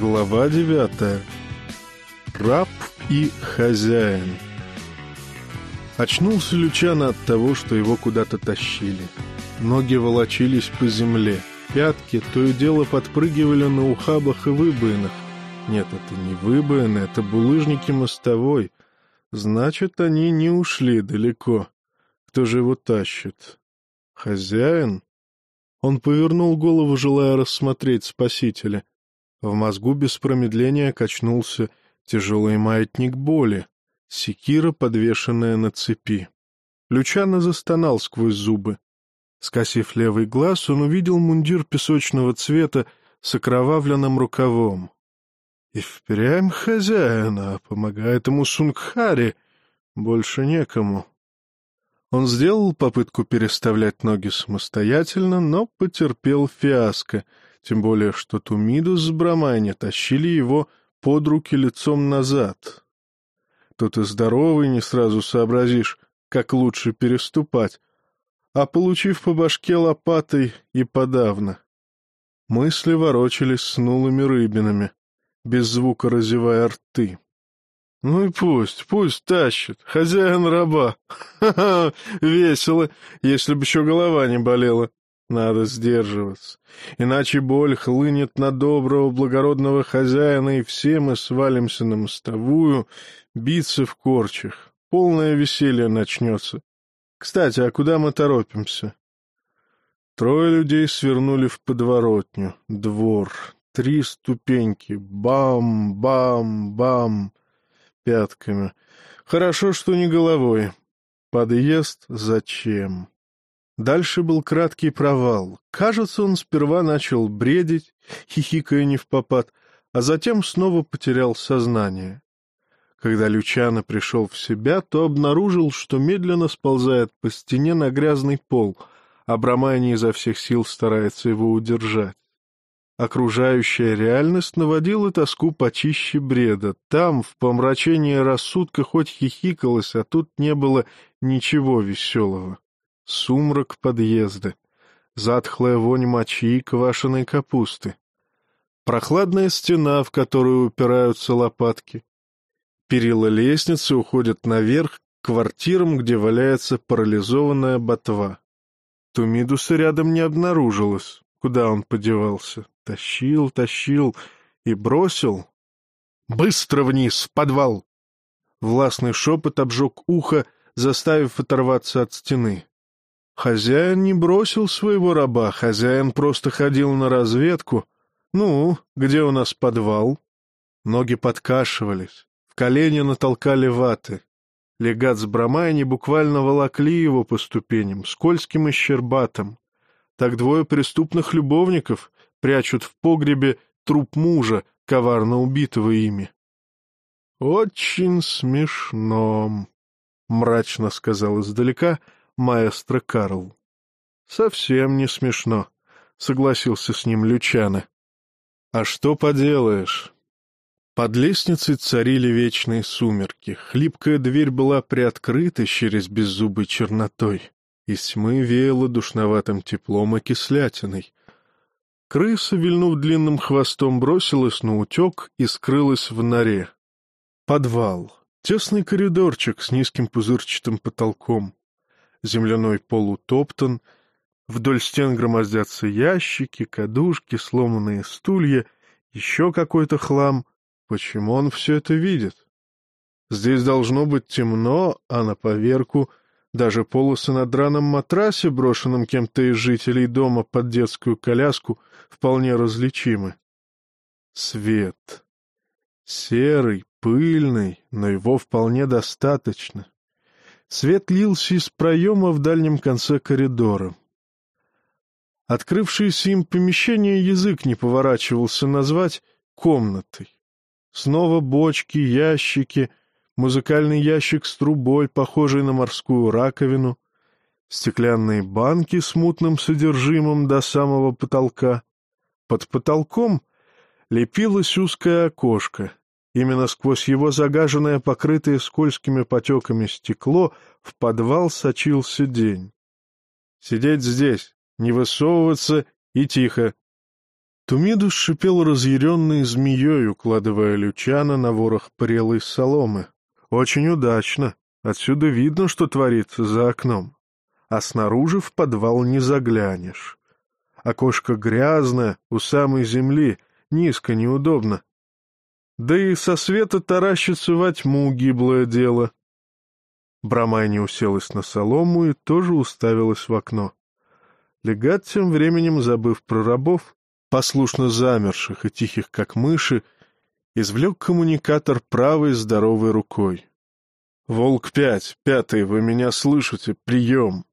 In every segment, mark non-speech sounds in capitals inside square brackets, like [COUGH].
Глава девятая. Раб и хозяин. Очнулся Лючано от того, что его куда-то тащили. Ноги волочились по земле, пятки то и дело подпрыгивали на ухабах и выбоинах. Нет, это не выбоины, это булыжники мостовой. Значит, они не ушли далеко. Кто же его тащит? Хозяин? Он повернул голову, желая рассмотреть спасителя. В мозгу без промедления качнулся тяжелый маятник боли, секира, подвешенная на цепи. Лючано застонал сквозь зубы. Скосив левый глаз, он увидел мундир песочного цвета с окровавленным рукавом. И впрямь хозяина, помогает ему Сунгхари, больше некому. Он сделал попытку переставлять ноги самостоятельно, но потерпел фиаско — тем более что Тумиду с Брамайни тащили его под руки лицом назад. Тут и здоровый не сразу сообразишь, как лучше переступать, а получив по башке лопатой и подавно. Мысли ворочались с нулыми рыбинами, без звука разевая рты. Ну и пусть, пусть тащит, хозяин раба. [LAUGHS] Ха-ха, весело, если бы еще голова не болела. Надо сдерживаться, иначе боль хлынет на доброго благородного хозяина, и все мы свалимся на мостовую, биться в корчах. Полное веселье начнется. Кстати, а куда мы торопимся? Трое людей свернули в подворотню. Двор. Три ступеньки. Бам-бам-бам. Пятками. Хорошо, что не головой. Подъезд зачем? Дальше был краткий провал. Кажется, он сперва начал бредить, хихикая не в попад, а затем снова потерял сознание. Когда Лючано пришел в себя, то обнаружил, что медленно сползает по стене на грязный пол, а Брамани изо всех сил старается его удержать. Окружающая реальность наводила тоску почище бреда. Там, в помрачении рассудка, хоть хихикалось, а тут не было ничего веселого. Сумрак подъезда, затхлая вонь мочи и квашеной капусты, прохладная стена, в которую упираются лопатки. Перила лестницы уходят наверх к квартирам, где валяется парализованная ботва. Тумидуса рядом не обнаружилось. Куда он подевался? Тащил, тащил и бросил. «Быстро вниз, в подвал!» Властный шепот обжег ухо, заставив оторваться от стены. Хозяин не бросил своего раба, хозяин просто ходил на разведку. Ну, где у нас подвал? Ноги подкашивались, в колени натолкали ваты. Легат с Брамайни буквально волокли его по ступеням, скользким и щербатым. Так двое преступных любовников прячут в погребе труп мужа, коварно убитого ими. — Очень смешно, — мрачно сказал издалека — маэстро Карл. «Совсем не смешно», — согласился с ним Лючано. «А что поделаешь?» Под лестницей царили вечные сумерки. Хлипкая дверь была приоткрыта через беззубой чернотой. Из тьмы веяло душноватым теплом и кислятиной. Крыса, вильнув длинным хвостом, бросилась на утек и скрылась в норе. Подвал. Тесный коридорчик с низким пузырчатым потолком земляной пол утоптан, вдоль стен громоздятся ящики, кадушки, сломанные стулья, еще какой-то хлам. Почему он все это видит? Здесь должно быть темно, а на поверку даже полосы на драном матрасе, брошенном кем-то из жителей дома под детскую коляску, вполне различимы. Свет. Серый, пыльный, но его вполне достаточно. Свет лился из проема в дальнем конце коридора. Открывшееся им помещение язык не поворачивался назвать комнатой. Снова бочки, ящики, музыкальный ящик с трубой, похожий на морскую раковину, стеклянные банки с мутным содержимым до самого потолка. Под потолком лепилось узкое окошко — Именно сквозь его загаженное, покрытое скользкими потеками стекло в подвал сочился день. «Сидеть здесь, не высовываться и тихо». Тумидус шипел разъяренной змеей, укладывая Лючана на ворох прелой соломы. Очень удачно. Отсюда видно, что творится за окном. А снаружи в подвал не заглянешь. Окошко грязное, у самой земли, низко, неудобно. Да и со света таращится во тьму гиблое дело. Брамай не уселась на солому и тоже уставилась в окно. Легат, тем временем, забыв про рабов, послушно замерших и тихих, как мыши, извлек коммуникатор правой здоровой рукой. «Волк-5, пятый, вы меня слышите? Прием!»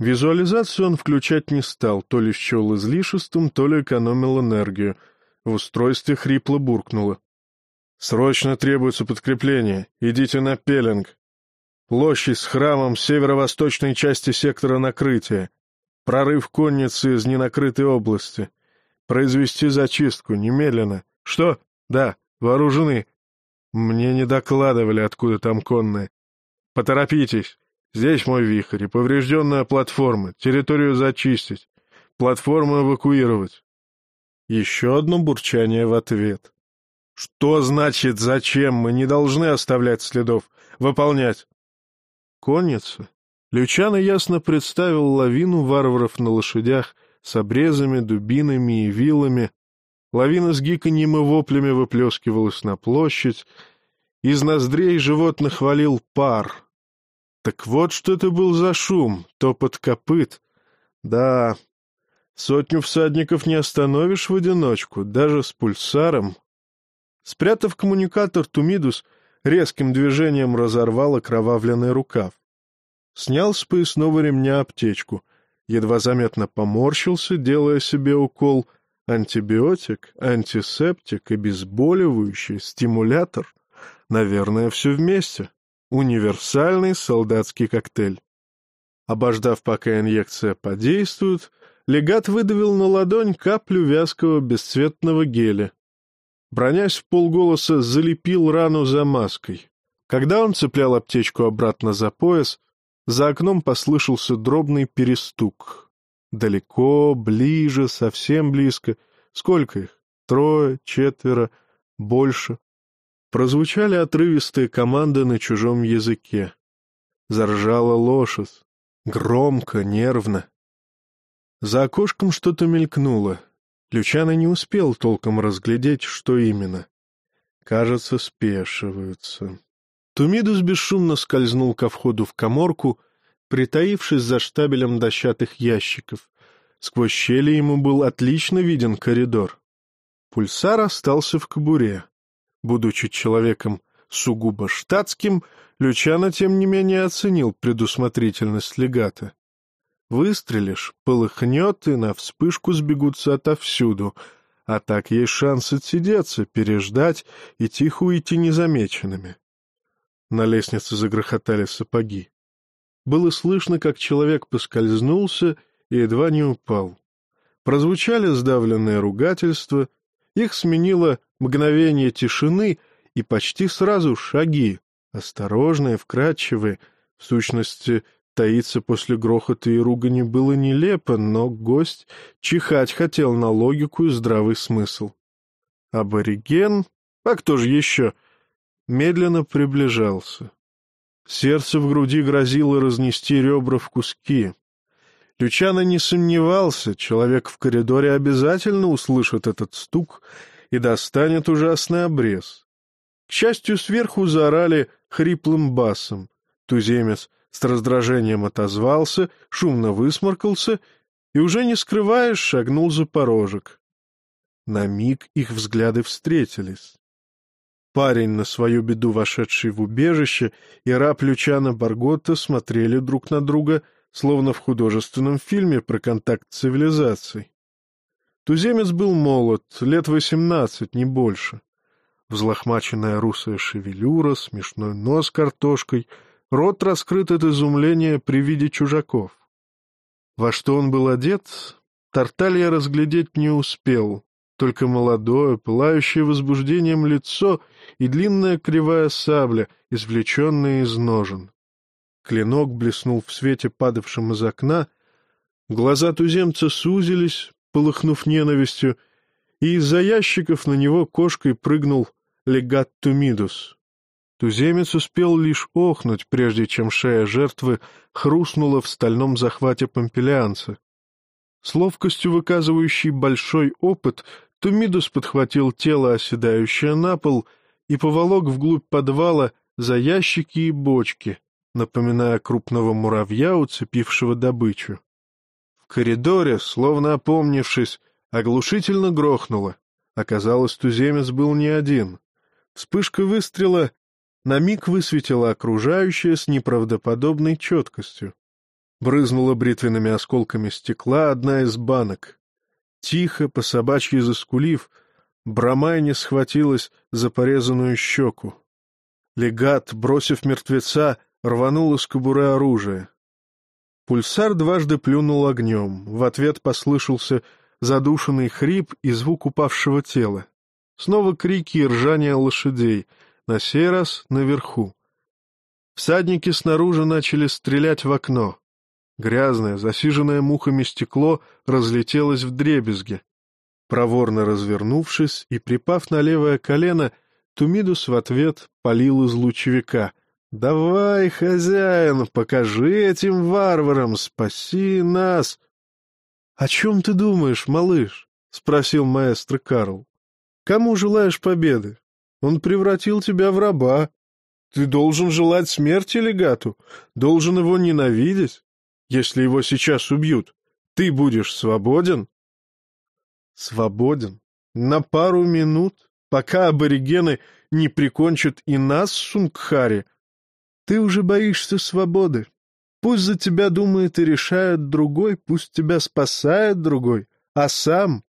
Визуализацию он включать не стал, то ли счел излишеством, то ли экономил энергию. В устройстве хрипло буркнуло. «Срочно требуется подкрепление. Идите на пеленг. Площадь с храмом северо-восточной части сектора накрытия. Прорыв конницы из ненакрытой области. Произвести зачистку, немедленно. Что? Да, вооружены. Мне не докладывали, откуда там конные. Поторопитесь. Здесь мой вихрь и поврежденная платформа. Территорию зачистить. Платформу эвакуировать. Еще одно бурчание в ответ. Что значит «зачем»? Мы не должны оставлять следов. Выполнять. Конница. Лючано ясно представил лавину варваров на лошадях с обрезами, дубинами и вилами. Лавина с гиканьем и воплями выплескивалась на площадь. Из ноздрей животных валил пар. Так вот что это был за шум, топот копыт. Да, сотню всадников не остановишь в одиночку, даже с пульсаром. Спрятав коммуникатор, Тумидус резким движением разорвал окровавленный рукав. Снял с поясного ремня аптечку — едва заметно поморщился, делая себе укол. Антибиотик, антисептик, обезболивающий, стимулятор. Наверное, все вместе. Универсальный солдатский коктейль. Обождав, пока инъекция подействует, легат выдавил на ладонь каплю вязкого бесцветного геля. Бронясь в полголоса, залепил рану замазкой. Когда он цеплял аптечку обратно за пояс, за окном послышался дробный перестук. Далеко, ближе, совсем близко. Сколько их? Трое, четверо, больше. Прозвучали отрывистые команды на чужом языке. Заржала лошадь. Громко, нервно. За окошком что-то мелькнуло. Лючано не успел толком разглядеть, что именно. Кажется, спешиваются. Тумидус бесшумно скользнул ко входу в коморку, притаившись за штабелем дощатых ящиков. Сквозь щели ему был отлично виден коридор. Пульсар остался в кобуре. Будучи человеком сугубо штатским, Лючано, тем не менее, оценил предусмотрительность легата. Выстрелишь, полыхнет, и на вспышку сбегутся отовсюду, а так есть шанс отсидеться, переждать и тихо уйти незамеченными. На лестнице загрохотали сапоги. Было слышно, как человек поскользнулся и едва не упал. Прозвучали сдавленные ругательства, их сменило мгновение тишины и почти сразу шаги, осторожные, вкрадчивые. В сущности, таиться после грохота и ругани было нелепо, но гость чихать хотел на логику и здравый смысл. Абориген? А кто же еще? медленно приближался. Сердце в груди грозило разнести ребра в куски. Лючано не сомневался, человек в коридоре обязательно услышит этот стук и достанет ужасный обрез. К счастью, сверху заорали хриплым басом. Туземец с раздражением отозвался, шумно высморкался и, уже не скрываясь, шагнул за порожек. На миг их взгляды встретились. Парень, на свою беду вошедший в убежище, и раб Лючана Барготта смотрели друг на друга, словно в художественном фильме про контакт цивилизаций. Туземец был молод, лет восемнадцать, не больше. Взлохмаченная русая шевелюра, смешной нос картошкой, рот раскрыт от изумления при виде чужаков. Во что он был одет, Тарталья разглядеть не успел, только молодое, пылающее возбуждением лицо и длинная кривая сабля, извлеченная из ножен. Клинок блеснул в свете, падавшем из окна, глаза туземца сузились, полыхнув ненавистью, и из-за ящиков на него кошкой прыгнул легат Тумидус. Туземец успел лишь охнуть, прежде чем шея жертвы хрустнула в стальном захвате помпелианца. С ловкостью выказывающей большой опыт, Тумидус подхватил тело, оседающее на пол, и поволок вглубь подвала за ящики и бочки, напоминая крупного муравья, уцепившего добычу. В коридоре, словно опомнившись, оглушительно грохнуло. Оказалось, туземец был не один. Вспышка выстрела на миг высветила окружающее с неправдоподобной четкостью. Брызнула бритвенными осколками стекла одна из банок. Тихо, по собачьи заскулив, Брамайне схватилась за порезанную щеку. Легат, бросив мертвеца, рванул из кобуры оружие. Пульсар дважды плюнул огнем. В ответ послышался задушенный хрип и звук упавшего тела. Снова крики и ржание лошадей, на сей раз наверху. Всадники снаружи начали стрелять в окно. Грязное, засиженное мухами стекло разлетелось в дребезги. Проворно развернувшись и припав на левое колено, Тумидус в ответ полил из лучевика. «Давай, хозяин, покажи этим варварам, спаси нас!» «О чем ты думаешь, малыш?» — спросил маэстро Карл. «Кому желаешь победы? Он превратил тебя в раба. Ты должен желать смерти легату, должен его ненавидеть. Если его сейчас убьют, ты будешь свободен?» «Свободен? На пару минут, пока аборигены не прикончат и нас, Сунгхари. Ты уже боишься свободы. Пусть за тебя думает и решает другой, пусть тебя спасает другой, а сам...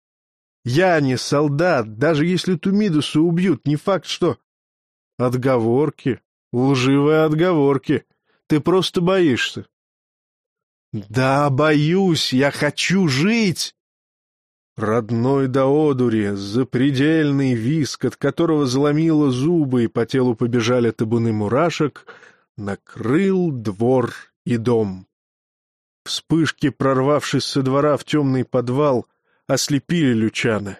Я не солдат, даже если Тумидуса убьют, не факт, что... Отговорки, лживые отговорки. Ты просто боишься. Да, боюсь, я хочу жить. Родной до одури, запредельный виск, от которого заломило зубы и по телу побежали табуны мурашек, накрыл двор и дом. Вспышки, прорвавшись со двора в темный подвал, ослепили Лючана.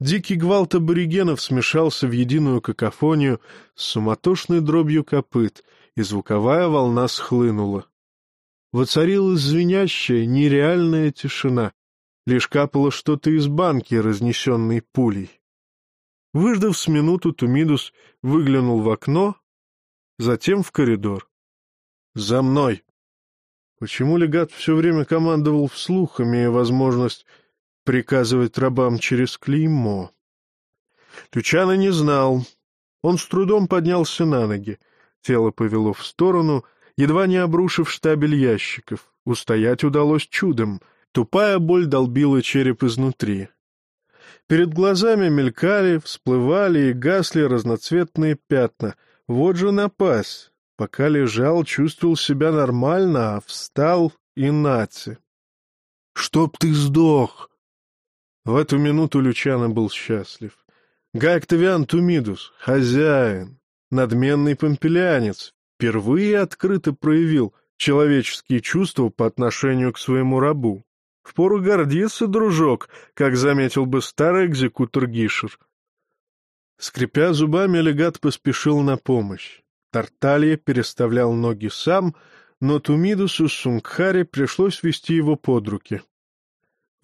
Дикий гвалт аборигенов смешался в единую какофонию с суматошной дробью копыт, и звуковая волна схлынула. Воцарилась звенящая, нереальная тишина. Лишь капало что-то из банки, разнесенной пулей. Выждав с минуту, Тумидус выглянул в окно, затем в коридор. «За мной!» Почему легат все время командовал вслух, имея возможность приказывать рабам через клеймо? Лючана не знал. Он с трудом поднялся на ноги. Тело повело в сторону, едва не обрушив штабель ящиков. Устоять удалось чудом. Тупая боль долбила череп изнутри. Перед глазами мелькали, всплывали и гасли разноцветные пятна. Вот же напасть! Пока лежал, чувствовал себя нормально, а встал и нати. «Чтоб ты сдох!» В эту минуту Лючано был счастлив. Гай Октавиан Тумидус, хозяин, надменный помпелянец, впервые открыто проявил человеческие чувства по отношению к своему рабу. Впору гордиться, дружок, как заметил бы старый экзекутор Гишер. Скрипя зубами, легат поспешил на помощь. Тарталья переставлял ноги сам, но Тумидусу Сунгхаре пришлось вести его под руки.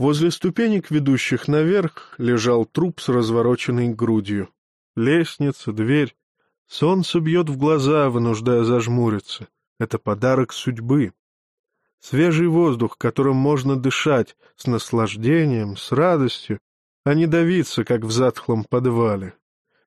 Возле ступенек, ведущих наверх, лежал труп с развороченной грудью. Лестница, дверь. Солнце бьет в глаза, вынуждая зажмуриться. Это подарок судьбы. Свежий воздух, которым можно дышать, с наслаждением, с радостью, а не давиться, как в затхлом подвале.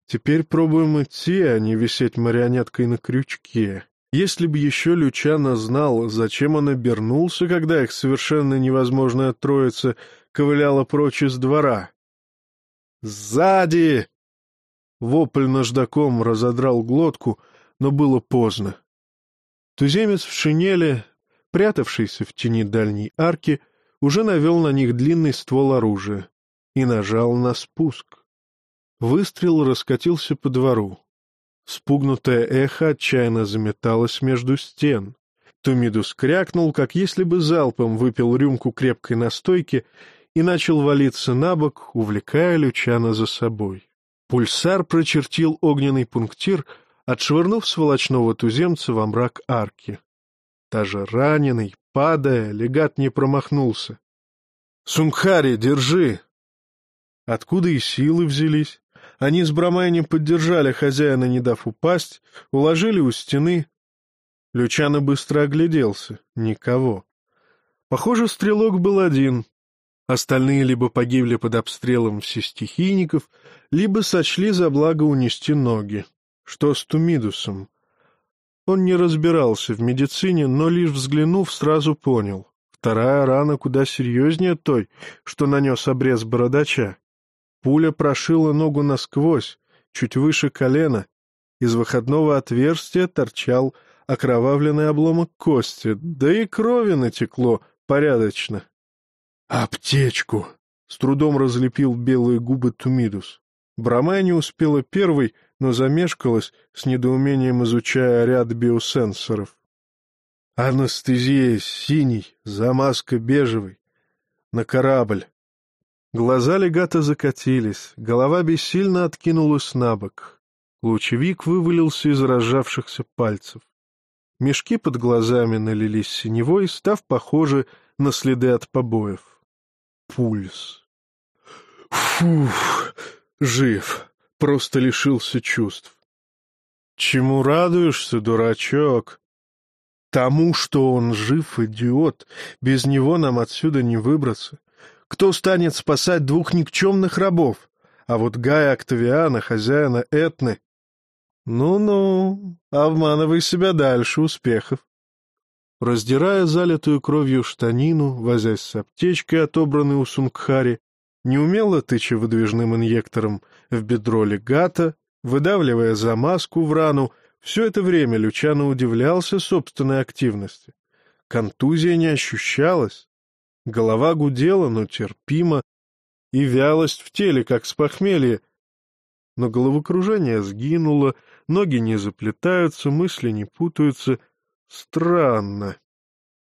Теперь пробуем идти, а не висеть марионеткой на крючке. Если бы еще Лючано знал, зачем он обернулся, когда их совершенно невозможная троица ковыляла прочь из двора. «Сзади!» Вопль наждаком разодрал глотку, но было поздно. Туземец в шинели, прятавшийся в тени дальней арки, уже навел на них длинный ствол оружия и нажал на спуск. Выстрел раскатился по двору. Спугнутое эхо отчаянно заметалось между стен. Тумидус крякнул, как если бы залпом выпил рюмку крепкой настойки и начал валиться на бок, увлекая Лючана за собой. Пульсар прочертил огненный пунктир, отшвырнув сволочного туземца во мрак арки. Даже раненый, падая, легат не промахнулся. — Сунгхари, держи! Откуда и силы взялись? Они с Брамайни поддержали хозяина, не дав упасть, уложили у стены. Лючано быстро огляделся. Никого. Похоже, стрелок был один. Остальные либо погибли под обстрелом всестихийников, либо сочли за благо унести ноги. Что с Тумидусом? Он не разбирался в медицине, но лишь взглянув, сразу понял. Вторая рана куда серьезнее той, что нанес обрез бородача. Пуля прошила ногу насквозь, чуть выше колена. Из выходного отверстия торчал окровавленный обломок кости, да и крови натекло порядочно. «Аптечку!» — с трудом разлепил белые губы Тумидус. Брамай успела первой, но замешкалась, с недоумением изучая ряд биосенсоров. Анестезия синий, замазка бежевый. На корабль. Глаза легата закатились, голова бессильно откинулась на бок. Лучевик вывалился из разжавшихся пальцев. Мешки под глазами налились синевой, став похожи на следы от побоев. Пульс. Фух, жив, просто лишился чувств. Чему радуешься, дурачок? Тому, что он жив, идиот. Без него нам отсюда не выбраться. Кто станет спасать двух никчемных рабов? А вот Гая Октавиана, хозяина Этны... Ну-ну, обманывай себя дальше успехов. Раздирая залитую кровью штанину, возясь с аптечкой, отобранной у Сунгхари, неумело тыча выдвижным инъектором в бедро легата, выдавливая замазку в рану, все это время Лючано удивлялся собственной активности. Контузия не ощущалась, Голова гудела, но терпимо, и вялость в теле, как с похмелья. Но головокружение сгинуло, ноги не заплетаются, мысли не путаются. Странно.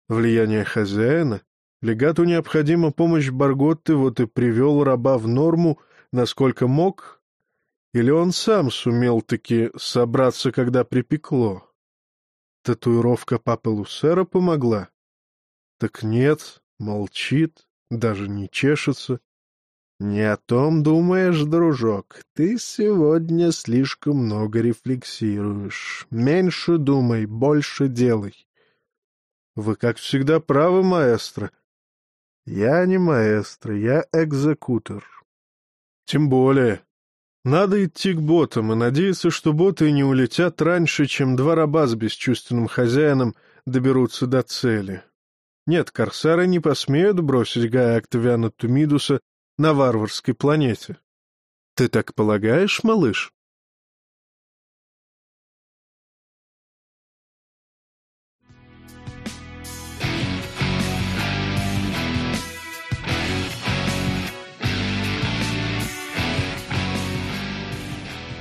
Влияние хозяина? Легату необходима помощь Барготты, вот и привел раба в норму, насколько мог, или он сам сумел таки собраться, когда припекло? Татуировка папы Лусера помогла? Так нет, Молчит, даже не чешется. Не о том думаешь, дружок. Ты сегодня слишком много рефлексируешь. Меньше думай, больше делай. Вы, как всегда, правы, маэстро. Я не маэстро, я экзекутор. Тем более. Надо идти к ботам и надеяться, что боты не улетят раньше, чем два раба с бесчувственным хозяином доберутся до цели. Нет, корсары не посмеют бросить Гая Октавиана Тумидуса на варварской планете. Ты так полагаешь, малыш?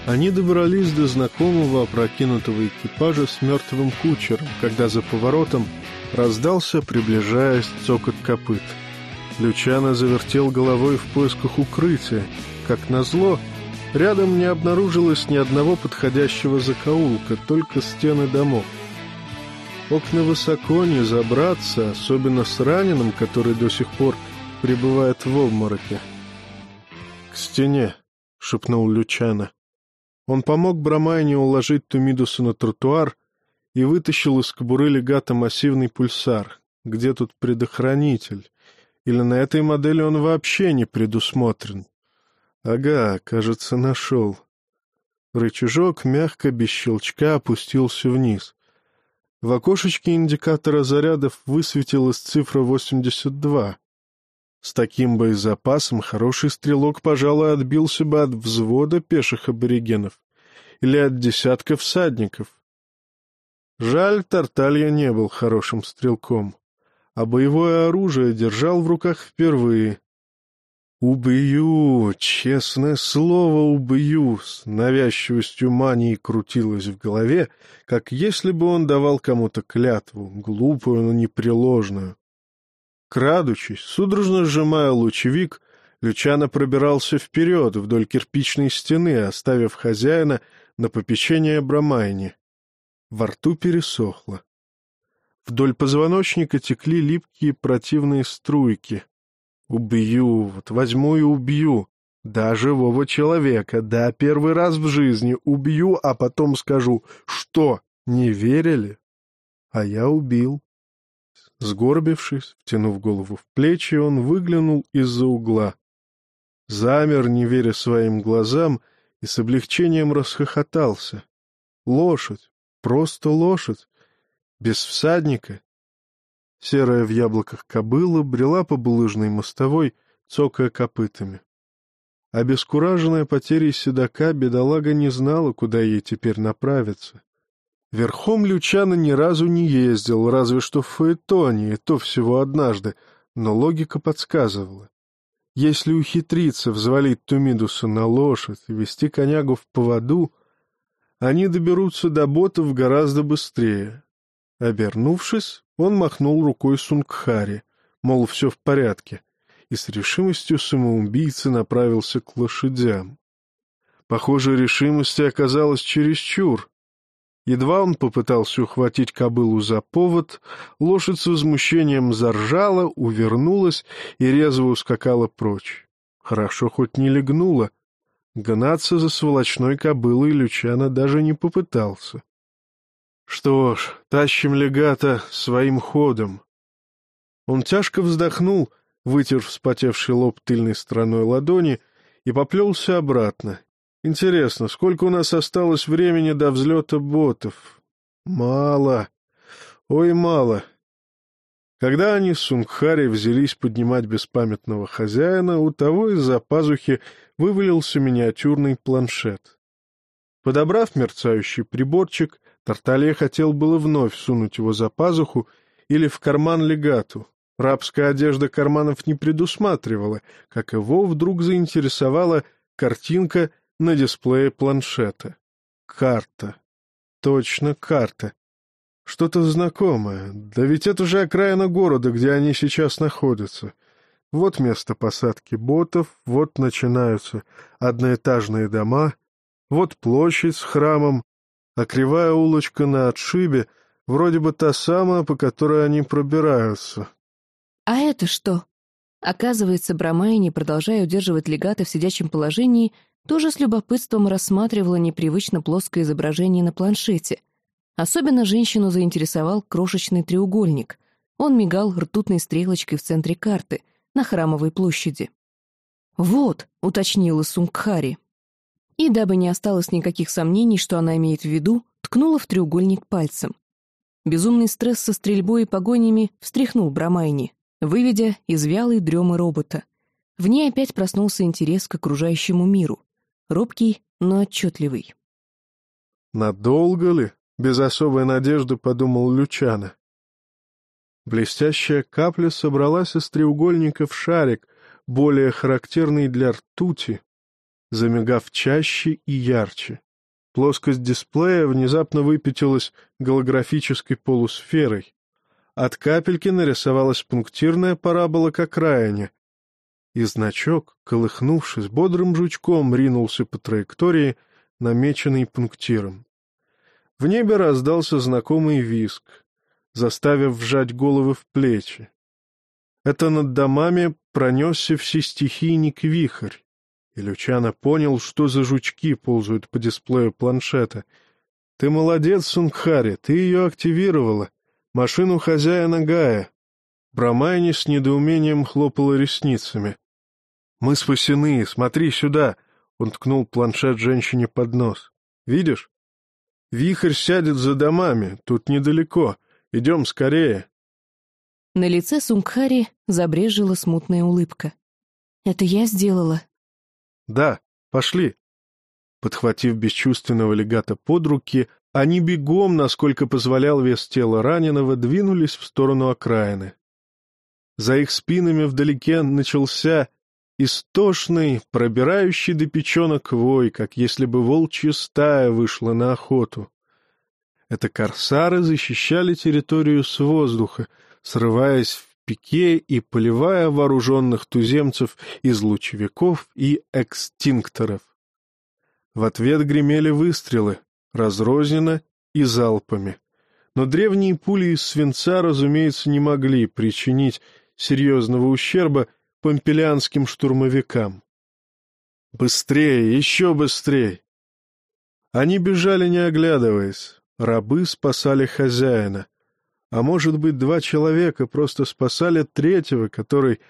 Они добрались до знакомого опрокинутого экипажа с мертвым кучером, когда за поворотом Раздался, приближаясь, цокот копыт. Лючано завертел головой в поисках укрытия. Как назло, рядом не обнаружилось ни одного подходящего закоулка, только стены домов. Окна высоко, не забраться, особенно с раненым, который до сих пор пребывает в обмороке. — К стене, — шепнул Лючано. Он помог Брамайне уложить Тумидуса на тротуар, и вытащил из кобуры легата массивный пульсар. Где тут предохранитель? Или на этой модели он вообще не предусмотрен? Ага, кажется, нашел. Рычажок мягко, без щелчка, опустился вниз. В окошечке индикатора зарядов высветилась цифра 82. С таким боезапасом хороший стрелок, пожалуй, отбился бы от взвода пеших аборигенов или от десятка всадников. Жаль, Тарталья не был хорошим стрелком, а боевое оружие держал в руках впервые. «Убью! Честное слово, убью!» С навязчивостью мании крутилось в голове, как если бы он давал кому-то клятву, глупую, но непреложную. Крадучись, судорожно сжимая лучевик, Лючано пробирался вперед вдоль кирпичной стены, оставив хозяина на попечение Брамайни. Во рту пересохло. Вдоль позвоночника текли липкие противные струйки. Убью, вот возьму и убью. Да, живого человека, да, первый раз в жизни убью, а потом скажу, что, не верили? А я убил. Сгорбившись, втянув голову в плечи, он выглянул из-за угла. Замер, не веря своим глазам, и с облегчением расхохотался. Лошадь, просто лошадь, без всадника. Серая в яблоках кобыла брела по булыжной мостовой, цокая копытами. Обескураженная потерей седока, бедолага не знала, куда ей теперь направиться. Верхом Лючана ни разу не ездил, разве что в Фаэтоне, и то всего однажды, но логика подсказывала. Если ухитриться взвалить Тумидуса на лошадь и вести конягу в поводу, они доберутся до ботов гораздо быстрее. Обернувшись, он махнул рукой Сунгхари, мол, все в порядке, и с решимостью самоубийцы направился к лошадям. Похоже, решимости оказалось чересчур. Едва он попытался ухватить кобылу за повод, лошадь с возмущением заржала, увернулась и резво ускакала прочь. Хорошо хоть не легнула. Гнаться за сволочной кобылой Лючана даже не попытался. Что ж, тащим легата своим ходом. Он тяжко вздохнул, вытер вспотевший лоб тыльной стороной ладони и поплелся обратно, Интересно, сколько у нас осталось времени до взлета ботов? Мало. Ой, мало. Когда они с Сунгхари взялись поднимать беспамятного хозяина, у того из-за пазухи вывалился миниатюрный планшет. Подобрав мерцающий приборчик, Тарталье хотел было вновь сунуть его за пазуху или в карман легату. Рабская одежда карманов не предусматривала, как его вдруг заинтересовала картинка — на дисплее планшета. Карта. Точно карта. Что-то знакомое. Да ведь это же окраина города, где они сейчас находятся. Вот место посадки ботов, вот начинаются одноэтажные дома, вот площадь с храмом, а кривая улочка на отшибе вроде бы та самая, по которой они пробираются. — А это что? Оказывается, Брамайни, продолжая удерживать легаты в сидячем положении, тоже с любопытством рассматривала непривычно плоское изображение на планшете. Особенно женщину заинтересовал крошечный треугольник. Он мигал ртутной стрелочкой в центре карты, на Храмовой площади. «Вот», — уточнила Сунгхари. И, дабы не осталось никаких сомнений, что она имеет в виду, ткнула в треугольник пальцем. Безумный стресс со стрельбой и погонями встряхнул Брамайни, выведя из вялой дремы робота. В ней опять проснулся интерес к окружающему миру робкий, но отчетливый. «Надолго ли?» — без особой надежды подумал Лючана. Блестящая капля собралась из треугольника в шарик, более характерный для ртути, замигав чаще и ярче. Плоскость дисплея внезапно выпятилась голографической полусферой. От капельки нарисовалась пунктирная парабола к окраине, и значок, колыхнувшись, бодрым жучком ринулся по траектории, намеченной пунктиром. В небе раздался знакомый виск, заставив вжать головы в плечи. Это над домами пронесся всестихийник вихрь, и Лючано понял, что за жучки ползают по дисплею планшета. «Ты молодец, Сунгхари, ты ее активировала. Машину хозяина Гая». Брамайни с недоумением хлопала ресницами. «Мы спасены, смотри сюда!» Он ткнул планшет женщине под нос. «Видишь? Вихрь сядет за домами, тут недалеко. Идем скорее!» На лице Сунгхари забрежила смутная улыбка. «Это я сделала?» «Да, пошли!» Подхватив бесчувственного легата под руки, они бегом, насколько позволял вес тела раненого, двинулись в сторону окраины. За их спинами вдалеке начался Истошный, пробирающий до печенок вой, как если бы волчья стая вышла на охоту. Это корсары защищали территорию с воздуха, срываясь в пике и поливая вооруженных туземцев из лучевиков и экстинкторов. В ответ гремели выстрелы, разрозненно и залпами. Но древние пули из свинца, разумеется, не могли причинить серьезного ущерба помпелианским штурмовикам. «Быстрее, еще быстрее!» Они бежали, не оглядываясь. Рабы спасали хозяина. А может быть, два человека просто спасали третьего, который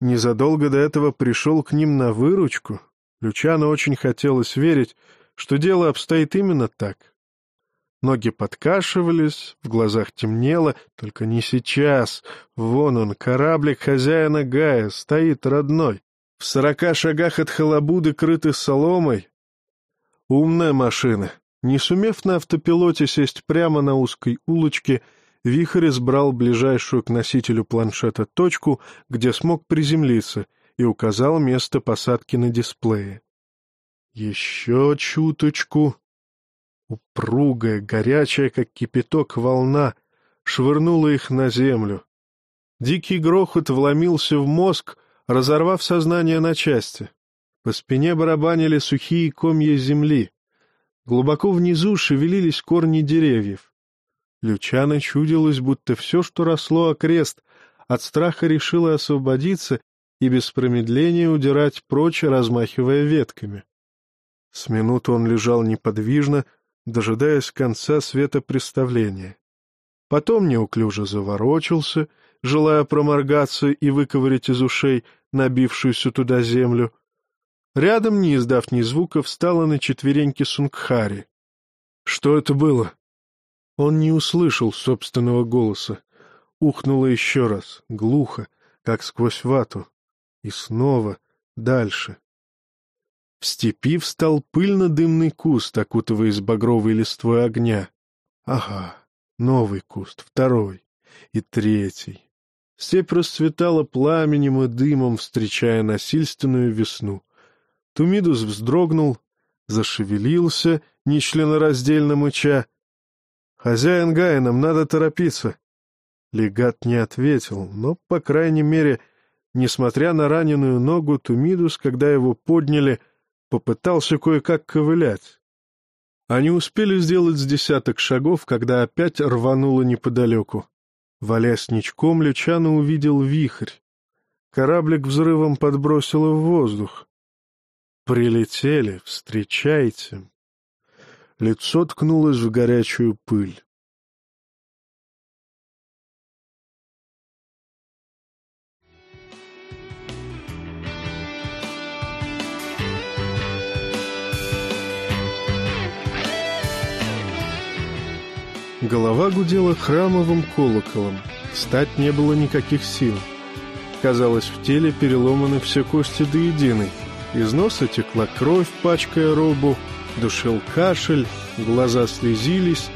незадолго до этого пришел к ним на выручку? Лючану очень хотелось верить, что дело обстоит именно так. Ноги подкашивались, в глазах темнело, только не сейчас. Вон он, кораблик хозяина Гая, стоит родной. В сорока шагах от халабуды, крыты соломой. Умная машина. Не сумев на автопилоте сесть прямо на узкой улочке, Вихрь избрал ближайшую к носителю планшета точку, где смог приземлиться, и указал место посадки на дисплее. Еще чуточку. Упругая, горячая, как кипяток, волна швырнула их на землю. Дикий грохот вломился в мозг, разорвав сознание на части. По спине барабанили сухие комья земли. Глубоко внизу шевелились корни деревьев. Лючана чудилось, будто все, что росло окрест, от страха решило освободиться и без промедления удирать прочь, размахивая ветками. С минуту он лежал неподвижно, дожидаясь конца света представления. Потом неуклюже заворочился, желая проморгаться и выковырять из ушей набившуюся туда землю. Рядом, не издав ни звука, встала на четвереньки Сунгхари. Что это было? Он не услышал собственного голоса. Ухнуло еще раз, глухо, как сквозь вату. И снова дальше. В степи встал пыльно-дымный куст, окутываясь багровой листвой огня. Ага, новый куст, второй и третий. Степь расцветала пламенем и дымом, встречая насильственную весну. Тумидус вздрогнул, зашевелился, нечленораздельно мыча. «Хозяин Гая, нам надо торопиться!» Легат не ответил, но, по крайней мере, несмотря на раненую ногу, Тумидус, когда его подняли, — попытался кое-как ковылять. Они успели сделать с десяток шагов, когда опять рвануло неподалеку. Валясь ничком, Лючано увидел вихрь. Кораблик взрывом подбросило в воздух. «Прилетели, встречайте!» Лицо ткнулось в горячую пыль. Голова гудела храмовым колоколом. Встать не было никаких сил. Казалось, в теле переломаны все кости до единой. Из носа текла кровь, пачкая робу, душил кашель, глаза слезились.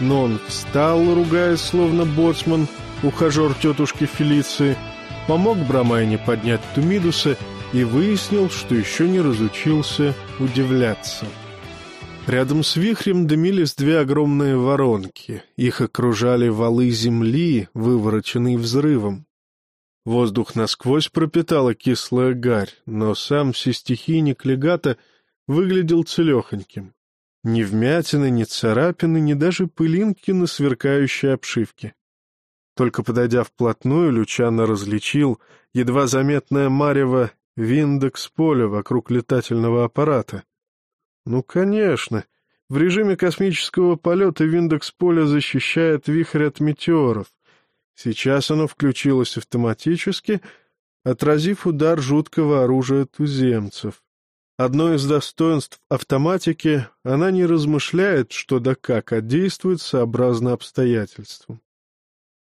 Но он встал, ругаясь, словно боцман, ухажер тетушки Фелиции, помог Брамайне поднять Тумидуса и выяснил, что еще не разучился удивляться. Рядом с вихрем дымились две огромные воронки. Их окружали валы земли, вывороченные взрывом. Воздух насквозь пропитала кислая гарь, но сам всестихийник легата выглядел целехоньким. Ни вмятины, ни царапины, ни даже пылинки на сверкающей обшивке. Только подойдя вплотную, Лючано различил едва заметное марево виндекс поля вокруг летательного аппарата. Ну, конечно. В режиме космического полета Виндекс поля защищает вихрь от метеоров. Сейчас оно включилось автоматически, отразив удар жуткого оружия туземцев. Одно из достоинств автоматики — она не размышляет, что да как, а действует сообразно обстоятельствам.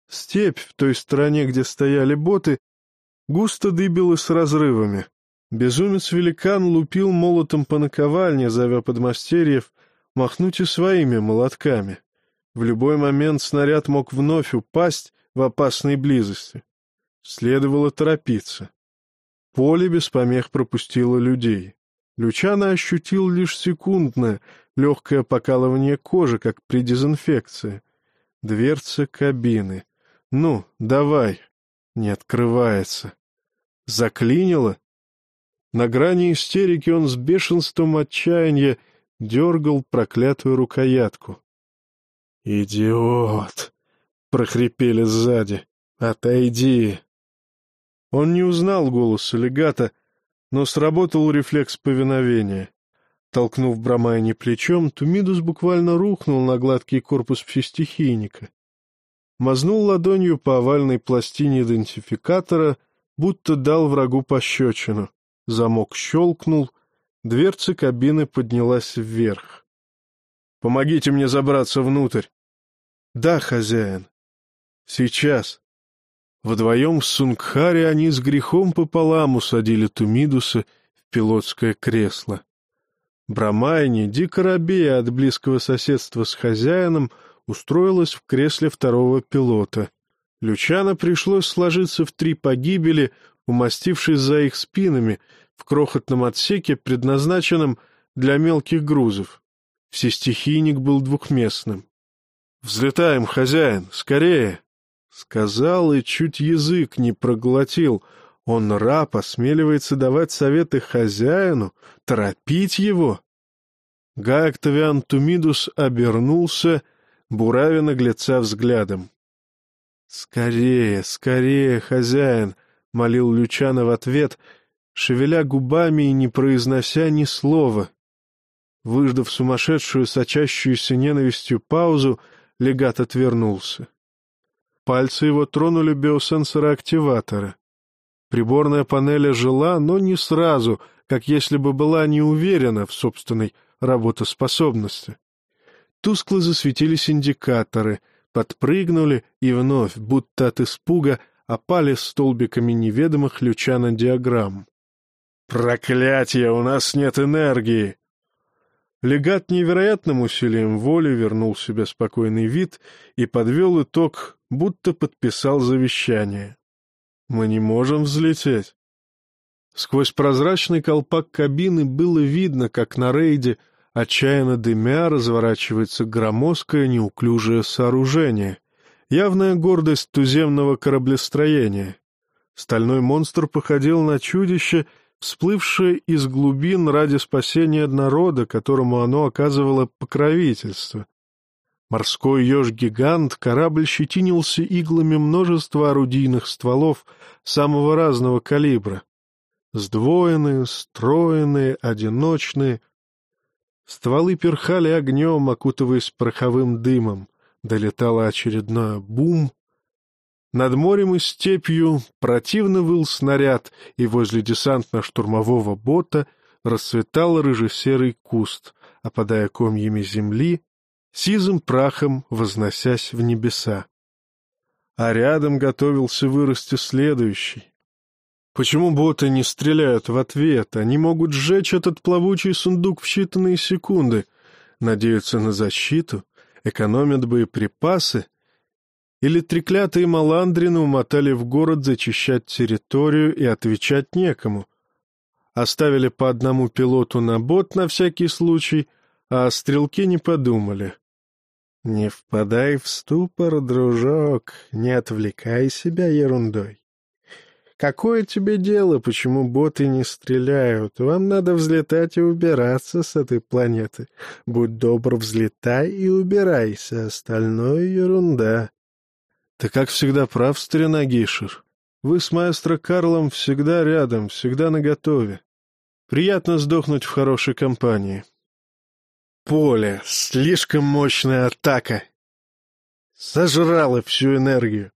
Степь в той стороне, где стояли боты, густо дыбила с разрывами. Безумец-великан лупил молотом по наковальне, зовя подмастерьев махнуть и своими молотками. В любой момент снаряд мог вновь упасть в опасной близости. Следовало торопиться. Поле без помех пропустило людей. Лючано ощутил лишь секундное, легкое покалывание кожи, как при дезинфекции. Дверца кабины. «Ну, давай!» Не открывается. Заклинило? На грани истерики он с бешенством отчаяния дергал проклятую рукоятку. «Идиот!» — прохрипели сзади. «Отойди!» Он не узнал голос легата, но сработал рефлекс повиновения. Толкнув Брамайни плечом, Тумидус буквально рухнул на гладкий корпус псистихийника. Мазнул ладонью по овальной пластине идентификатора, будто дал врагу пощечину. Замок щелкнул, дверца кабины поднялась вверх. «Помогите мне забраться внутрь!» «Да, хозяин». «Сейчас». Вдвоем с Сунгхари они с грехом пополам усадили Тумидуса в пилотское кресло. Брамайни, дико робея от близкого соседства с хозяином, устроилась в кресле второго пилота. Лючано пришлось сложиться в три погибели, умастившись за их спинами, в крохотном отсеке, предназначенном для мелких грузов. Всестихийник был двухместным. «Взлетаем, хозяин, скорее!» Сказал и чуть язык не проглотил. Он раб осмеливается давать советы хозяину, торопить его. Гай Октавиан Тумидус обернулся, буравя наглеца взглядом. «Скорее, скорее, хозяин!» — молил Лючана в ответ, шевеля губами и не произнося ни слова. Выждав сумасшедшую, сочащуюся ненавистью паузу, легат отвернулся. Пальцы его тронули биосенсоры активатора. Приборная панель ожила, но не сразу, как если бы была не уверена в собственной работоспособности. Тускло засветились индикаторы, подпрыгнули и вновь, будто от испуга, опали столбиками неведомых Лючана диаграмм. «Проклятие! У нас нет энергии!» Легат невероятным усилием воли вернул себе спокойный вид и подвел итог, будто подписал завещание. «Мы не можем взлететь». Сквозь прозрачный колпак кабины было видно, как на рейде, отчаянно дымя, разворачивается громоздкое неуклюжее сооружение, явная гордость туземного кораблестроения. Стальной монстр походил на чудище — всплывшее из глубин ради спасения народа, которому оно оказывало покровительство. Морской еж-гигант, корабль щетинился иглами множества орудийных стволов самого разного калибра. Сдвоенные, стройные, одиночные. Стволы перхали огнем, окутываясь пороховым дымом. Долетало очередное бум, над морем и степью противно выл снаряд, и возле десантно-штурмового бота расцветал рыжесерый куст, опадая комьями земли, сизым прахом возносясь в небеса. А рядом готовился вырасти следующий. Почему боты не стреляют в ответ? Они могут сжечь этот плавучий сундук в считанные секунды. Надеются на защиту, экономят боеприпасы, или треклятые маландрины умотали в город зачищать территорию и отвечать некому. Оставили по одному пилоту на бот на всякий случай, а стрелки не подумали. «Не впадай в ступор, дружок, не отвлекай себя ерундой. Какое тебе дело, почему боты не стреляют? Вам надо взлетать и убираться с этой планеты. Будь добр, взлетай и убирайся, остальное ерунда. Ты, как всегда, прав, старина Гейшер. Вы с маэстро Карлом всегда рядом, всегда наготове. Приятно сдохнуть в хорошей компании. Поле, слишком мощная атака. Сожрала всю энергию.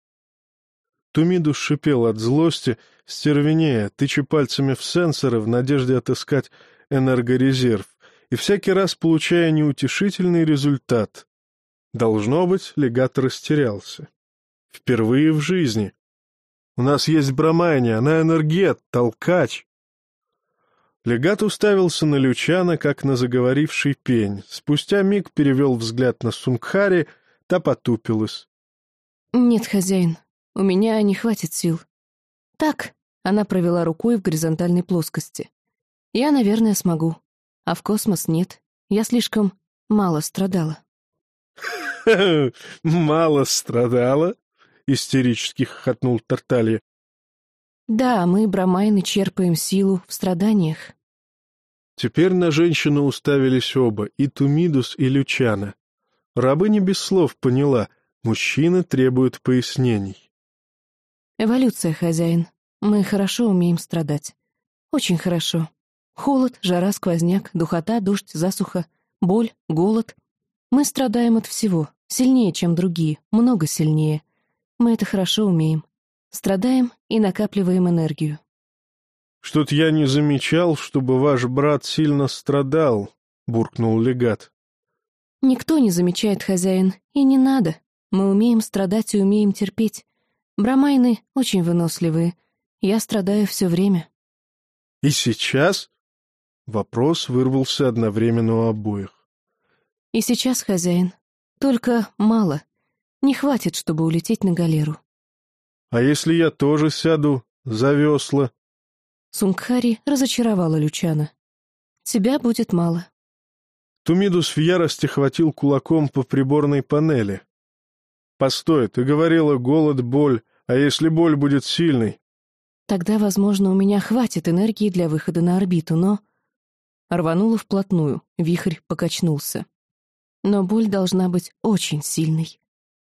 Тумидус шипел от злости, стервенея, тыча пальцами в сенсоры в надежде отыскать энергорезерв, и всякий раз получая неутешительный результат. Должно быть, легат растерялся. Впервые в жизни. У нас есть Брамайни, она энергет, толкач. Легат уставился на Лючана, как на заговоривший пень. Спустя миг перевел взгляд на Сунгхари, та потупилась. «Нет, хозяин, у меня не хватит сил». «Так», — она провела рукой в горизонтальной плоскости. «Я, наверное, смогу. А в космос нет. Я слишком мало страдала». [LAUGHS] «Мало страдала?» истерически хохотнул Тарталья. Да, мы, брамайны, черпаем силу в страданиях. Теперь на женщину уставились оба, и Тумидус, и Лючана. Рабыня без слов поняла, мужчина требует пояснений. Эволюция, хозяин. Мы хорошо умеем страдать. Очень хорошо. Холод, жара, сквозняк, духота, дождь, засуха, боль, голод. Мы страдаем от всего, сильнее, чем другие, много сильнее. Мы это хорошо умеем. Страдаем и накапливаем энергию. «Что-то я не замечал, чтобы ваш брат сильно страдал», — буркнул легат. «Никто не замечает, хозяин, и не надо. Мы умеем страдать и умеем терпеть. Брамайны очень выносливые. Я страдаю все время». «И сейчас?» Вопрос вырвался одновременно у обоих. «И сейчас, хозяин. Только мало. Не хватит, чтобы улететь на галеру». «А если я тоже сяду за весла?» Сунгхари разочаровала Лючана. «Тебя будет мало». Тумидус в ярости хватил кулаком по приборной панели. «Постой, ты говорила голод, боль, а если боль будет сильной?» «Тогда, возможно, у меня хватит энергии для выхода на орбиту, но...» Рванула вплотную, вихрь покачнулся. «Но боль должна быть очень сильной».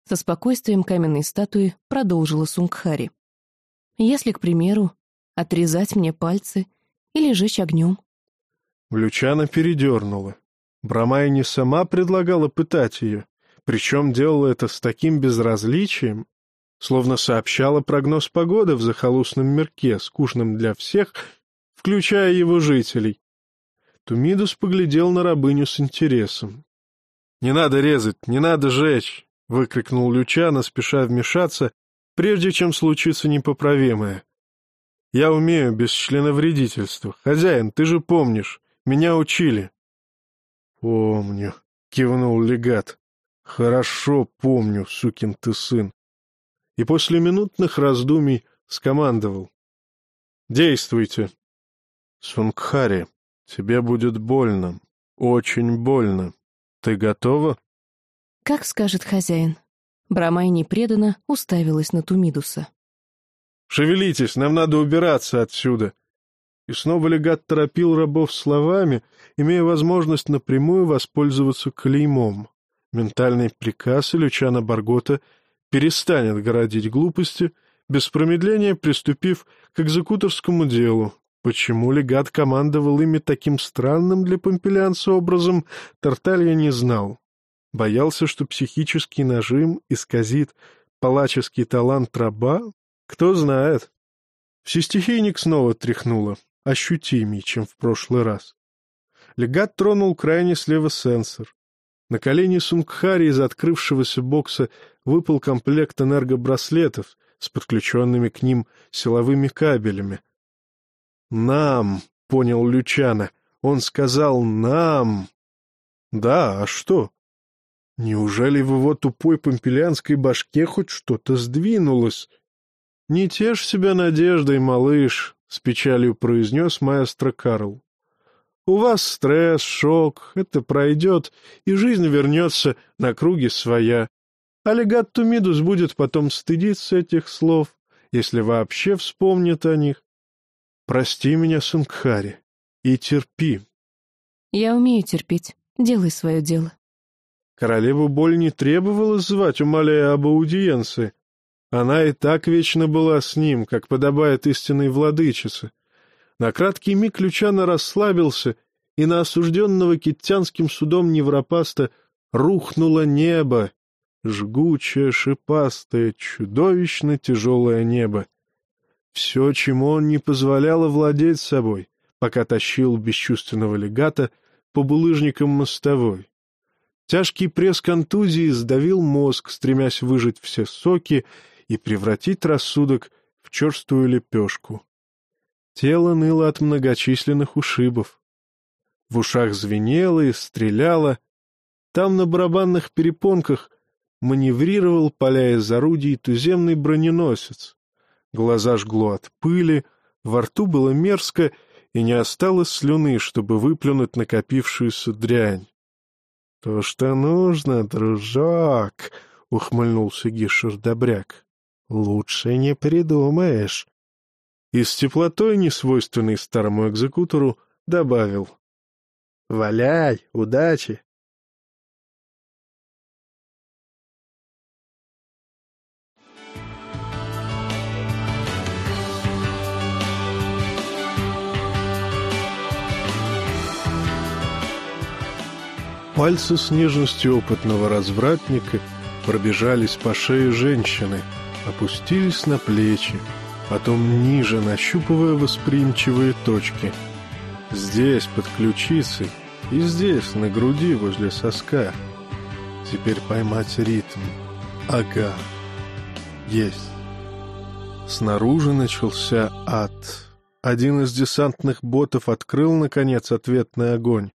Со спокойствием каменной статуи продолжила Сунгхари. «Если, к примеру, Отрезать мне пальцы или жечь огнем? Лючана передернула. Брамай не сама предлагала пытать ее, причем делала это с таким безразличием, словно сообщала прогноз погоды в захолустном мирке, скучном для всех, включая его жителей. Тумидус поглядел на рабыню с интересом. — Не надо резать, не надо жечь! — выкрикнул Лючана, спеша вмешаться, прежде чем случится непоправимое. Я умею без членовредительства. Хозяин, ты же помнишь, меня учили. — Помню, — кивнул легат. — Хорошо помню, сукин ты сын. И после минутных раздумий скомандовал. — Действуйте. — Сунгхари, тебе будет больно, очень больно. Ты готова? — Как скажет хозяин. Брамай непреданно уставилась на Тумидуса. Шевелитесь, нам надо убираться отсюда. И снова легат торопил рабов словами, имея возможность напрямую воспользоваться клеймом. Ментальный приказ Лючана Баргота перестанет городить глупости, без промедления приступив к экзекуторскому делу. Почему легат командовал ими таким странным для помпелянца образом, Тарталья не знал. Боялся, что психический нажим исказит палаческий талант раба, кто знает. Всестихийник снова тряхнуло, ощутимее, чем в прошлый раз. Легат тронул крайне слева сенсор. На колени Сунгхари из открывшегося бокса выпал комплект энергобраслетов с подключенными к ним силовыми кабелями. «Нам», — понял Лючана, — он сказал «нам». «Да, а что?» Неужели в его тупой помпелянской башке хоть что-то сдвинулось? «Не тешь себя надеждой, малыш», — с печалью произнес маэстро Карл. «У вас стресс, шок, это пройдет, и жизнь вернется на круги своя. Аллигат Тумидус будет потом стыдиться этих слов, если вообще вспомнит о них. Прости меня, Сунгхари, и терпи». «Я умею терпеть. Делай свое дело». Королеву боль не требовалось звать, умоляя об аудиенции. Она и так вечно была с ним, как подобает истинной владычице. На краткий миг Ключана расслабился, и на осужденного киттянским судом Невропаста рухнуло небо, жгучее, шипастое, чудовищно тяжелое небо. Все, чему он не позволяло владеть собой, пока тащил бесчувственного легата по булыжникам мостовой. Тяжкий пресс контузии сдавил мозг, стремясь выжать все соки и превратить рассудок в черствую лепешку. Тело ныло от многочисленных ушибов. В ушах звенело и стреляло. Там на барабанных перепонках маневрировал, поля из орудий, туземный броненосец. Глаза жгло от пыли, во рту было мерзко, и не осталось слюны, чтобы выплюнуть накопившуюся дрянь. — То, что нужно, дружок, — ухмыльнулся Гишер Добряк. Лучше не придумаешь. И с теплотой, несвойственной старому экзекутору, добавил «Валяй, удачи!» Пальцы с нежностью опытного развратника пробежались по шее женщины, опустились на плечи, потом ниже, нащупывая восприимчивые точки. Здесь, под ключицей, и здесь, на груди, возле соска. Теперь поймать ритм. Ага. Есть. Снаружи начался ад. Один из десантных ботов открыл, наконец, ответный огонь.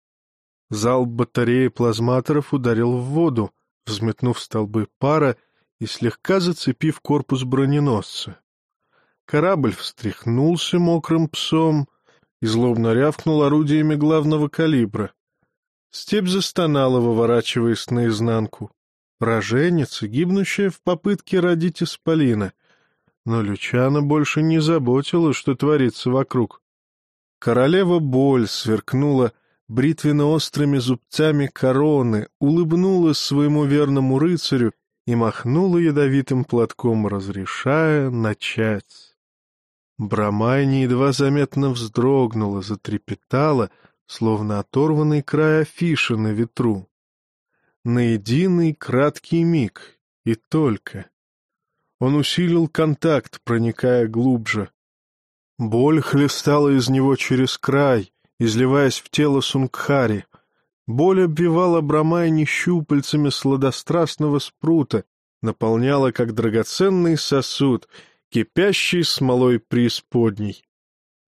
Залп батареи плазматоров ударил в воду, взметнув столбы пара и слегка зацепив корпус броненосца. Корабль встряхнулся мокрым псом и злобно рявкнул орудиями главного калибра. Степь застонала, выворачиваясь наизнанку. Роженица, гибнущая в попытке родить исполина. Но Лючана больше не заботила, что творится вокруг. Королева боль сверкнула бритвенно-острыми зубцами короны, улыбнулась своему верному рыцарю и махнула ядовитым платком, разрешая начать. Брамайни едва заметно вздрогнула, затрепетала, словно оторванный край афиши на ветру. На единый краткий миг, и только. Он усилил контакт, проникая глубже. Боль хлестала из него через край, изливаясь в тело Сунгхари. Боль обвивала Брамайни щупальцами сладострастного спрута, наполняла, как драгоценный сосуд, кипящий смолой преисподней.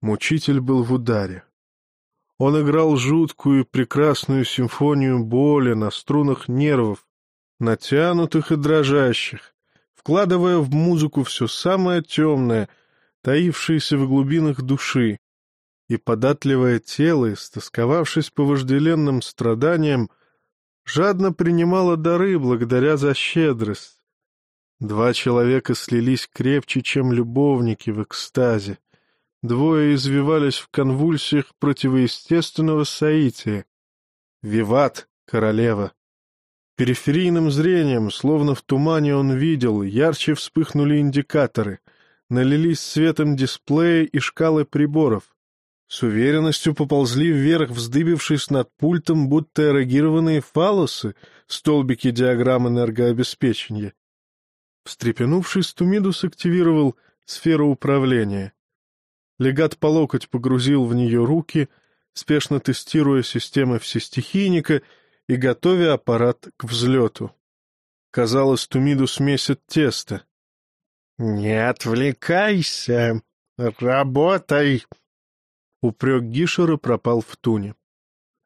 Мучитель был в ударе. Он играл жуткую и прекрасную симфонию боли на струнах нервов, натянутых и дрожащих, вкладывая в музыку все самое темное, таившееся в глубинах души, и податливое тело, истосковавшись по вожделенным страданиям, жадно принимало дары благодаря за щедрость. Два человека слились крепче, чем любовники в экстазе. Двое извивались в конвульсиях противоестественного соития. «Виват, королева!» Периферийным зрением, словно в тумане он видел, ярче вспыхнули индикаторы, налились светом дисплея и шкалы приборов с уверенностью поползли вверх, вздыбившись над пультом, будто эрогированные фалосы, столбики диаграмм энергообеспечения. Встрепенувшись, Тумидус активировал сферу управления. Легат по локоть погрузил в нее руки, спешно тестируя системы всестихийника и готовя аппарат к взлету. Казалось, Тумидус месит тесто. — Не отвлекайся, работай! Упрек Гишера пропал в туне.